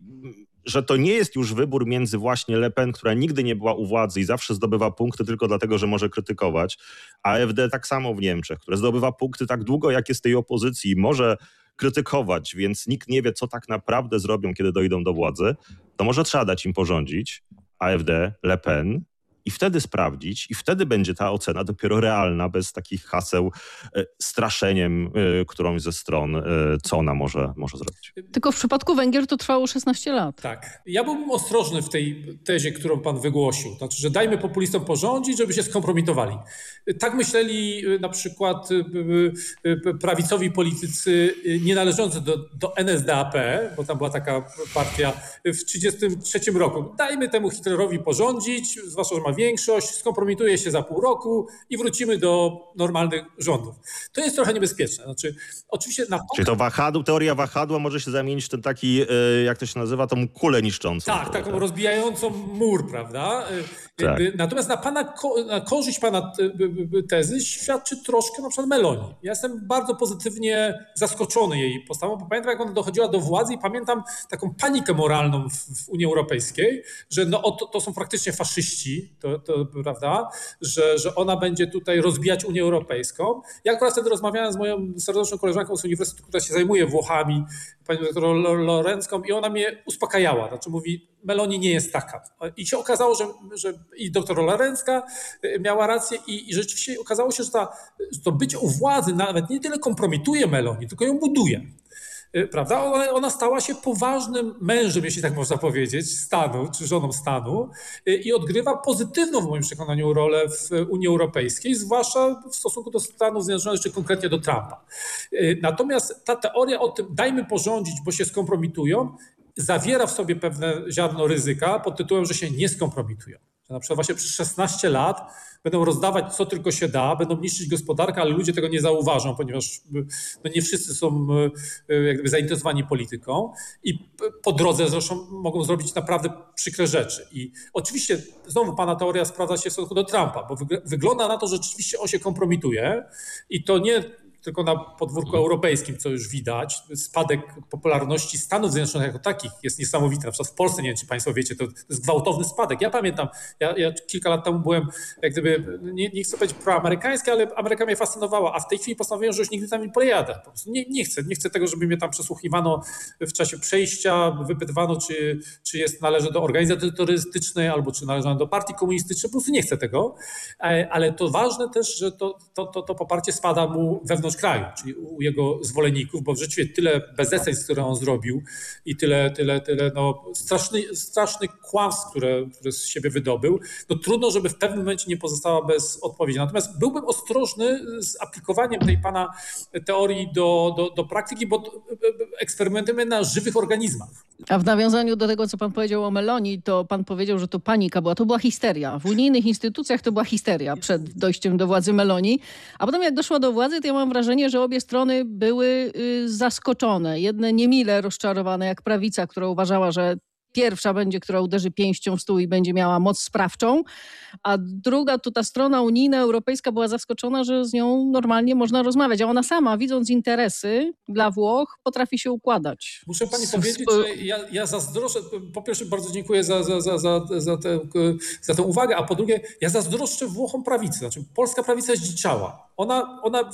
że to nie jest już wybór między właśnie Le Pen, która nigdy nie była u władzy i zawsze zdobywa punkty tylko dlatego, że może krytykować, a AfD tak samo w Niemczech, które zdobywa punkty tak długo, jak jest tej opozycji i może krytykować, więc nikt nie wie, co tak naprawdę zrobią, kiedy dojdą do władzy, to może trzeba dać im porządzić. AfD, Le Pen, i wtedy sprawdzić, i wtedy będzie ta ocena dopiero realna, bez takich haseł e, straszeniem e, którąś ze stron, e, co ona może, może zrobić. Tylko w przypadku Węgier to trwało 16 lat. Tak. Ja byłbym ostrożny w tej tezie, którą pan wygłosił. Znaczy, że dajmy populistom porządzić, żeby się skompromitowali. Tak myśleli na przykład prawicowi politycy nie należący do, do NSDAP, bo tam była taka partia w 1933 roku. Dajmy temu Hitlerowi porządzić, zwłaszcza, że ma większość, skompromituje się za pół roku i wrócimy do normalnych rządów. To jest trochę niebezpieczne. Znaczy, oczywiście na... Czyli to wahadło, teoria wahadła może się zamienić w ten taki, jak to się nazywa, tą kulę niszczącą. Tak, taką rozbijającą mur, prawda? Tak. Natomiast na pana na korzyść pana tezy świadczy troszkę na przykład Meloni. Ja jestem bardzo pozytywnie zaskoczony jej postawą, bo pamiętam jak ona dochodziła do władzy i pamiętam taką panikę moralną w, w Unii Europejskiej, że no, to, to są praktycznie faszyści, to, to, prawda, że, że ona będzie tutaj rozbijać Unię Europejską. Ja akurat wtedy rozmawiałem z moją serdeczną koleżanką z uniwersytetu, która się zajmuje Włochami, panią doktor Lorencką i ona mnie uspokajała. Znaczy mówi, Meloni nie jest taka. I się okazało, że, że i doktor Lorencka miała rację i, i rzeczywiście okazało się, że, ta, że to bycie u władzy nawet nie tyle kompromituje Meloni, tylko ją buduje prawda? Ona, ona, stała się poważnym mężem, jeśli tak można powiedzieć, stanu, czy żoną stanu i odgrywa pozytywną w moim przekonaniu rolę w Unii Europejskiej, zwłaszcza w stosunku do Stanów Zjednoczonych, czy konkretnie do Trumpa. Natomiast ta teoria o tym, dajmy porządzić, bo się skompromitują, zawiera w sobie pewne ziarno ryzyka pod tytułem, że się nie skompromitują. Na przykład właśnie przez 16 lat będą rozdawać co tylko się da, będą niszczyć gospodarkę, ale ludzie tego nie zauważą, ponieważ no nie wszyscy są jakby zainteresowani polityką i po drodze zresztą mogą zrobić naprawdę przykre rzeczy. I oczywiście znowu pana teoria sprawdza się w stosunku do Trumpa, bo wygląda na to, że rzeczywiście on się kompromituje i to nie tylko na podwórku europejskim, co już widać. Spadek popularności Stanów Zjednoczonych jako takich jest niesamowity. Na przykład w Polsce, nie wiem czy Państwo wiecie, to, jest gwałtowny spadek. Ja pamiętam, ja, ja, kilka lat temu byłem, jak gdyby, nie, nie chcę powiedzieć proamerykański, ale Ameryka mnie fascynowała, a w tej chwili postanowiłem, że już nigdy tam nie pojadę. Po prostu nie, nie chcę, nie chcę tego, żeby mnie tam przesłuchiwano w czasie przejścia, wypytywano, czy, czy jest, należy do organizacji terrorystycznej albo czy należy do partii komunistycznej. Po prostu nie chcę tego, ale to ważne też, że to, to, to, to poparcie spada mu wewnątrz wewnątrz kraju, czyli u jego zwolenników, bo rzeczywiście tyle bezeceństw, które on zrobił i tyle, tyle, tyle no, straszny, strasznych kłamstw, które, które z siebie wydobył, no trudno, żeby w pewnym momencie nie pozostała bez odpowiedzi. Natomiast byłbym ostrożny z aplikowaniem tej pana teorii do, do, do praktyki, bo eksperymentujemy na żywych organizmach. A w nawiązaniu do tego, co pan powiedział o Meloni, to pan powiedział, że to panika była. To była histeria. W unijnych instytucjach to była histeria przed dojściem do władzy Meloni. A potem jak doszła do władzy, to ja mam wrażenie, że obie strony były y, zaskoczone. Jedne niemile rozczarowane, jak prawica, która uważała, że pierwsza będzie, która uderzy pięścią w stół i będzie miała moc sprawczą, a druga, to ta strona unijna, europejska była zaskoczona, że z nią normalnie można rozmawiać, a ona sama, widząc interesy dla Włoch, potrafi się układać. Muszę pani powiedzieć, że ja, ja zazdroszczę, po pierwsze bardzo dziękuję za, za, za, za, za, tę, za tę uwagę, a po drugie ja zazdroszczę Włochom prawicy, znaczy polska prawica zdziczała. Ona, ona,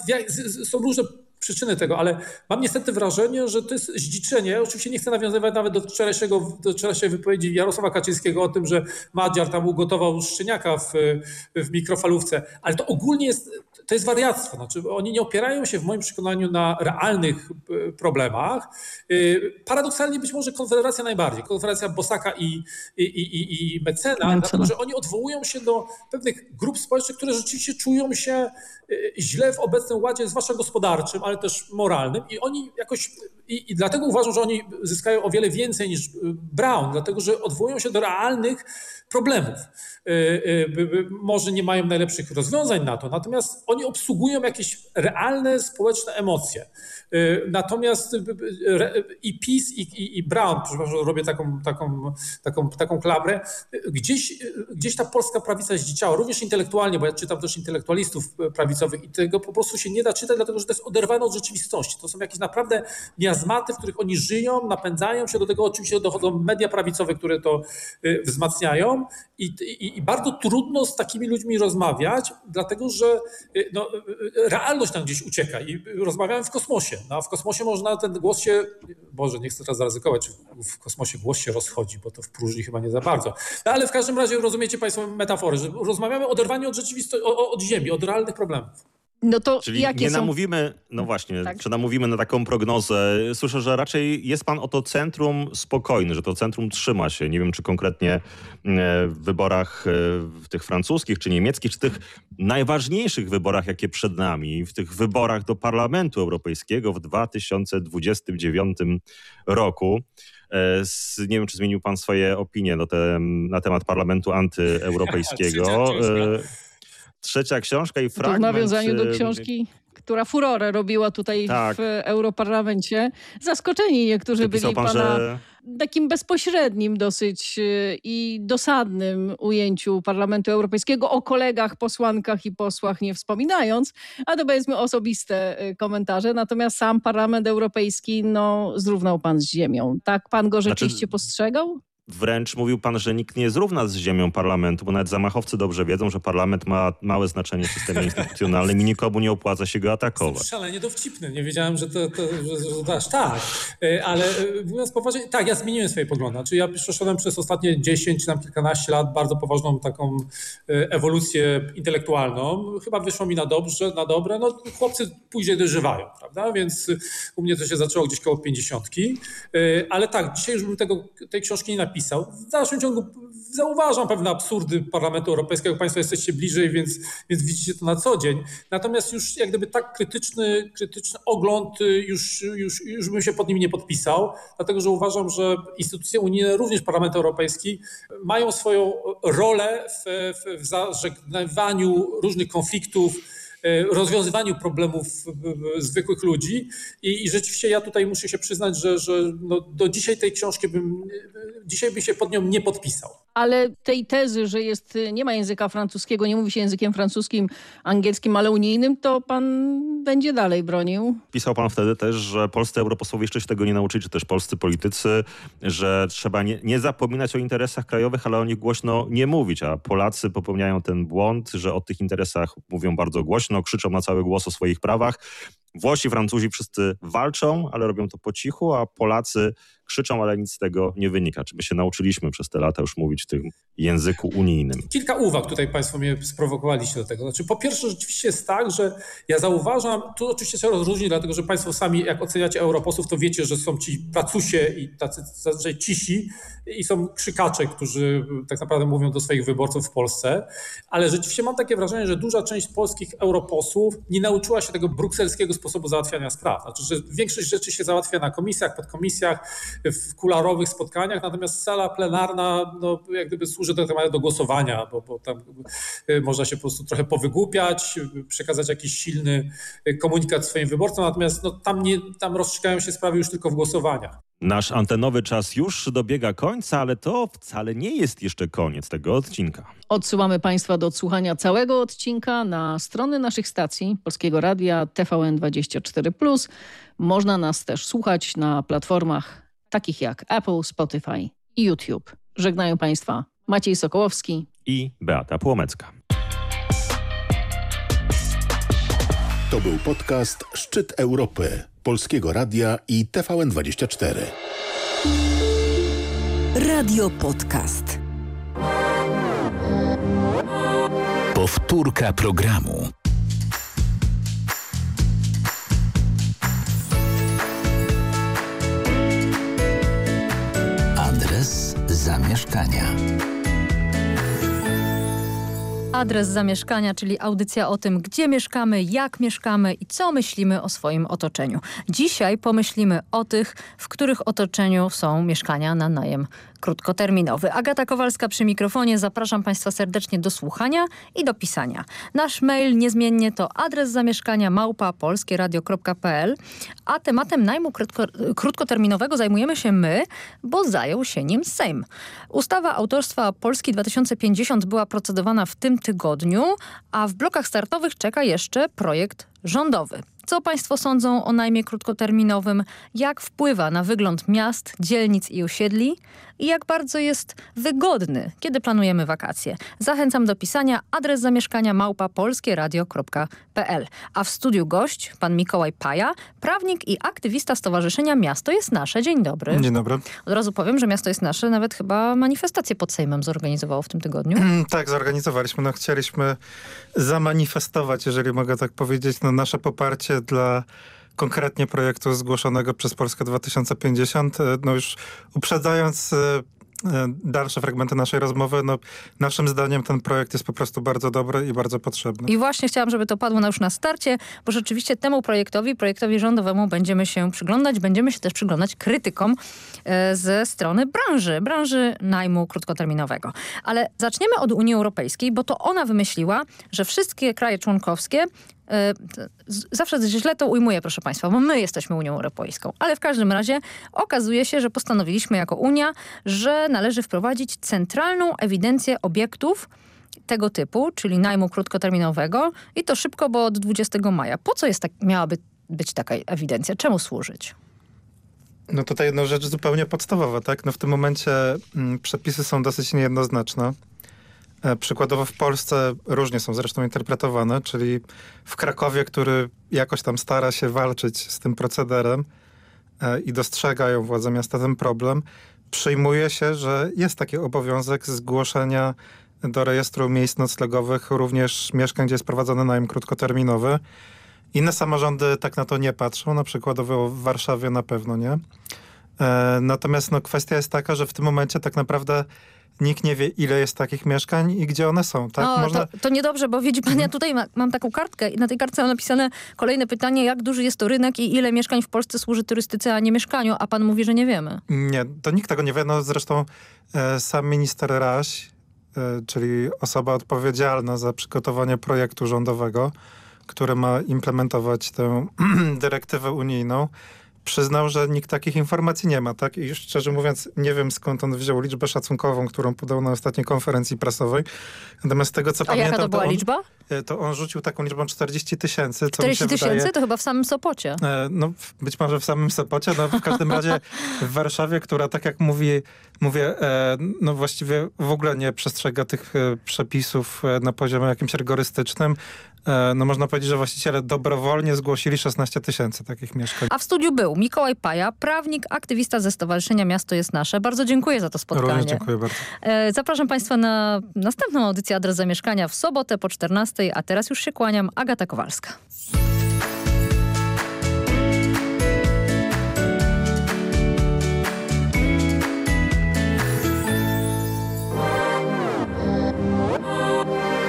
są różne przyczyny tego, ale mam niestety wrażenie, że to jest zdziczenie. Oczywiście nie chcę nawiązywać nawet do wczorajszego, do wczorajszej wypowiedzi Jarosława Kaczyńskiego o tym, że Madziar tam ugotował szczeniaka w, w mikrofalówce, ale to ogólnie jest, to jest wariactwo. Znaczy, oni nie opierają się w moim przekonaniu na realnych e, problemach. E, paradoksalnie być może Konfederacja najbardziej, Konfederacja Bosaka i, i, i, i Mecena, dlatego że oni odwołują się do pewnych grup społecznych, które rzeczywiście czują się e, źle w obecnym ładzie, zwłaszcza gospodarczym, ale też moralnym i oni jakoś, i, i, dlatego uważam, że oni zyskają o wiele więcej niż Brown, dlatego że odwołują się do realnych problemów. Y, y, może nie mają najlepszych rozwiązań na to, natomiast oni obsługują jakieś realne społeczne emocje. Y, natomiast i PiS i, i, i Brown, przepraszam, robię taką, taką, taką, taką klabrę, gdzieś, gdzieś ta polska prawica zdziczała, również intelektualnie, bo ja czytam też intelektualistów prawicowych i tego po prostu się nie da czytać, dlatego że to jest oderwane od rzeczywistości. To są jakieś naprawdę miazmaty, w których oni żyją, napędzają się, do tego oczywiście dochodzą media prawicowe, które to wzmacniają i, i, i bardzo trudno z takimi ludźmi rozmawiać, dlatego że no, realność tam gdzieś ucieka i rozmawiałem w kosmosie. No, a w kosmosie można ten głos się, Boże, nie chcę teraz zaryzykować, w kosmosie głos się rozchodzi, bo to w próżni chyba nie za bardzo. No, ale w każdym razie rozumiecie Państwo metafory, że rozmawiamy oderwani od rzeczywistości, od ziemi, od realnych problemów. No to Czyli jakie nie są... namówimy, no właśnie, Tak. czy namówimy na taką prognozę? Słyszę, że raczej jest pan o to centrum spokojny, że to centrum trzyma się. Nie wiem, czy konkretnie e, w wyborach e, w tych francuskich, czy niemieckich, czy tych najważniejszych wyborach, jakie przed nami, w tych wyborach do Parlamentu Europejskiego w 2029 roku. E, Nie wiem, czy zmienił pan swoje opinie na, te, na temat Parlamentu antyeuropejskiego. Trzecia książka. E, i To w fragment... nawiązaniu do e, książki, która furorę robiła tutaj Tak. w Europarlamencie. Zaskoczeni niektórzy byli pan, pana że takim bezpośrednim dosyć y, i dosadnym ujęciu Parlamentu Europejskiego, o kolegach, posłankach i posłach nie wspominając, a to powiedzmy osobiste y, komentarze. Natomiast sam Parlament Europejski no, zrównał pan z ziemią. Tak pan go Znaczy- rzeczywiście postrzegał? Wręcz mówił pan, że nikt nie zrówna z ziemią parlamentu, bo nawet zamachowcy dobrze wiedzą, że parlament ma małe znaczenie w systemie instytucjonalnym i nikomu nie opłaca się go atakować. szalenie dowcipny. Nie wiedziałem, że to, to że, to aż tak. E, Ale e, mówiąc poważnie, tak, ja zmieniłem swoje poglądy. Znaczy ja przeszedłem przez ostatnie 10 czy tam kilkanaście lat bardzo poważną taką e, ewolucję intelektualną. Chyba wyszło mi na dobrze, na dobre. No chłopcy później dożywają, prawda? Więc u mnie to się zaczęło gdzieś koło 50. Ale tak, dzisiaj już bym tego, tej książki nie napisał. W dalszym ciągu zauważam pewne absurdy Parlamentu Europejskiego. Państwo jesteście bliżej, więc, więc widzicie to na co dzień. Natomiast już jak gdyby tak krytyczny, krytyczny ogląd już, już, już bym się pod nim nie podpisał, dlatego że uważam, że instytucje unijne, również Parlament Europejski, mają swoją rolę w, w, w zażegnywaniu różnych konfliktów, rozwiązywaniu problemów zwykłych ludzi. I, I, rzeczywiście ja tutaj muszę się przyznać, że, że no do dzisiaj tej książki bym, dzisiaj bym się pod nią nie podpisał. Ale tej tezy, że jest, nie ma języka francuskiego, nie mówi się językiem francuskim, angielskim, ale unijnym, to pan będzie dalej bronił. Pisał pan wtedy też, że polscy europosłowie jeszcze się tego nie nauczyli, czy też polscy politycy, że trzeba nie, nie zapominać o interesach krajowych, ale o nich głośno nie mówić, a Polacy popełniają ten błąd, że o tych interesach mówią bardzo głośno, krzyczą na cały głos o swoich prawach. Włosi, Francuzi wszyscy walczą, ale robią to po cichu, a Polacy krzyczą, ale nic z tego nie wynika. Czy my się nauczyliśmy przez te lata już mówić w tym języku unijnym? Kilka uwag tutaj Państwo mnie sprowokowaliście do tego. Znaczy, po pierwsze, rzeczywiście jest tak, że ja zauważam, tu oczywiście trzeba rozróżnić, dlatego że Państwo sami, jak oceniacie europosłów, to wiecie, że są ci pracusie i tacy zazwyczaj cisi i są krzykacze, którzy tak naprawdę mówią do swoich wyborców w Polsce, ale rzeczywiście mam takie wrażenie, że duża część polskich europosłów nie nauczyła się tego brukselskiego sposobu załatwiania spraw. Znaczy, że większość rzeczy się załatwia na komisjach, podkomisjach, w kularowych spotkaniach, natomiast sala plenarna no, jak gdyby służy do, do głosowania, bo, bo tam y, można się po prostu trochę powygłupiać, przekazać jakiś silny komunikat swoim wyborcom, natomiast no, tam, nie, tam rozstrzygają się sprawy już tylko w głosowaniach. Nasz antenowy czas już dobiega końca, ale to wcale nie jest jeszcze koniec tego odcinka. Odsyłamy Państwa do odsłuchania całego odcinka na strony naszych stacji Polskiego Radia TVN24+. Można nas też słuchać na platformach takich jak Apple, Spotify i YouTube. Żegnają Państwa Maciej Sokołowski i Beata Płomecka. To był podcast Szczyt Europy Polskiego Radia i TVN24. Radio Podcast. Powtórka programu. Zamieszkania. Adres zamieszkania, czyli audycja o tym, gdzie mieszkamy, jak mieszkamy i co myślimy o swoim otoczeniu. Dzisiaj pomyślimy o tych, w których otoczeniu są mieszkania na najem krótkoterminowy. Agata Kowalska przy mikrofonie. Zapraszam Państwa serdecznie do słuchania i do pisania. Nasz mail niezmiennie to adres zamieszkania małpa polskieradio.pl, a tematem najmu krótko, krótkoterminowego zajmujemy się my, bo zajął się nim Sejm. Ustawa autorstwa Polski 2050 była procedowana w tym tygodniu, a w blokach startowych czeka jeszcze projekt rządowy. Co Państwo sądzą o najmie krótkoterminowym? Jak wpływa na wygląd miast, dzielnic i osiedli? I jak bardzo jest wygodny, kiedy planujemy wakacje? Zachęcam do pisania adres zamieszkania małpa polskieradio.pl. A w studiu gość pan Mikołaj Paja, prawnik i aktywista Stowarzyszenia Miasto jest Nasze. Dzień dobry. Dzień dobry. Od razu powiem, że Miasto jest Nasze nawet chyba manifestację pod Sejmem zorganizowało w tym tygodniu. tak, zorganizowaliśmy. No, chcieliśmy zamanifestować, jeżeli mogę tak powiedzieć, no, nasze poparcie dla konkretnie projektu zgłoszonego przez Polskę 2050. E, no już uprzedzając e, e, dalsze fragmenty naszej rozmowy, no naszym zdaniem ten projekt jest po prostu bardzo dobry i bardzo potrzebny. I właśnie chciałam, żeby to padło już na starcie, bo rzeczywiście temu projektowi, projektowi rządowemu będziemy się przyglądać, będziemy się też przyglądać krytykom ze strony branży, branży najmu krótkoterminowego. Ale zaczniemy od Unii Europejskiej, bo to ona wymyśliła, że wszystkie kraje członkowskie zawsze źle to ujmuję, proszę Państwa, bo my jesteśmy Unią Europejską. Ale w każdym razie okazuje się, że postanowiliśmy jako Unia, że należy wprowadzić centralną ewidencję obiektów tego typu, czyli najmu krótkoterminowego i to szybko, bo od 20 maja. Po co jest tak, miałaby być taka ewidencja? Czemu służyć? No tutaj jedna rzecz zupełnie podstawowa, tak? No w tym momencie mm, przepisy są dosyć niejednoznaczne. E, przykładowo w Polsce różnie są zresztą interpretowane, czyli w Krakowie, który jakoś tam stara się walczyć z tym procederem e, i dostrzegają władze miasta ten problem, przyjmuje się, że jest taki obowiązek zgłoszenia do rejestru miejsc noclegowych również mieszkań, gdzie jest prowadzony najem krótkoterminowy. Inne samorządy tak na to nie patrzą, na przykładowo w Warszawie na pewno nie. E, natomiast no, kwestia jest taka, że w tym momencie tak naprawdę nikt nie wie, ile jest takich mieszkań i gdzie one są. Tak? No, Można... to, to niedobrze, bo widzi pan, Mhm. ja tutaj ma, mam taką kartkę i na tej kartce mam napisane kolejne pytanie, jak duży jest to rynek i ile mieszkań w Polsce służy turystyce, a nie mieszkaniu, a pan mówi, że nie wiemy. Nie, to nikt tego nie wie. No zresztą e, sam minister Raś, e, czyli osoba odpowiedzialna za przygotowanie projektu rządowego, który ma implementować tę dyrektywę unijną, przyznał, że nikt takich informacji nie ma, tak? I szczerze mówiąc, nie wiem skąd on wziął liczbę szacunkową, którą podał na ostatniej konferencji prasowej. Natomiast z tego, co A pamiętam, jaka to była on, liczba? e, to on rzucił taką liczbą 40 tysięcy, co 40 mi się wydaje... tysięcy? To chyba w samym Sopocie. E, No, być może w samym Sopocie, no w każdym razie w Warszawie, która tak jak mówi, mówię, e, no właściwie w ogóle nie przestrzega tych przepisów na poziomie jakimś rygorystycznym, no można powiedzieć, że właściciele dobrowolnie zgłosili 16 tysięcy takich mieszkań. A w studiu był Mikołaj Paja, prawnik, aktywista ze Stowarzyszenia Miasto jest Nasze. Bardzo dziękuję za to spotkanie. Również dziękuję bardzo. E, Zapraszam Państwa na następną audycję Adres Zamieszkania w sobotę po 14, a teraz już się kłaniam. Agata Kowalska.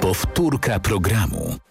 Powtórka programu.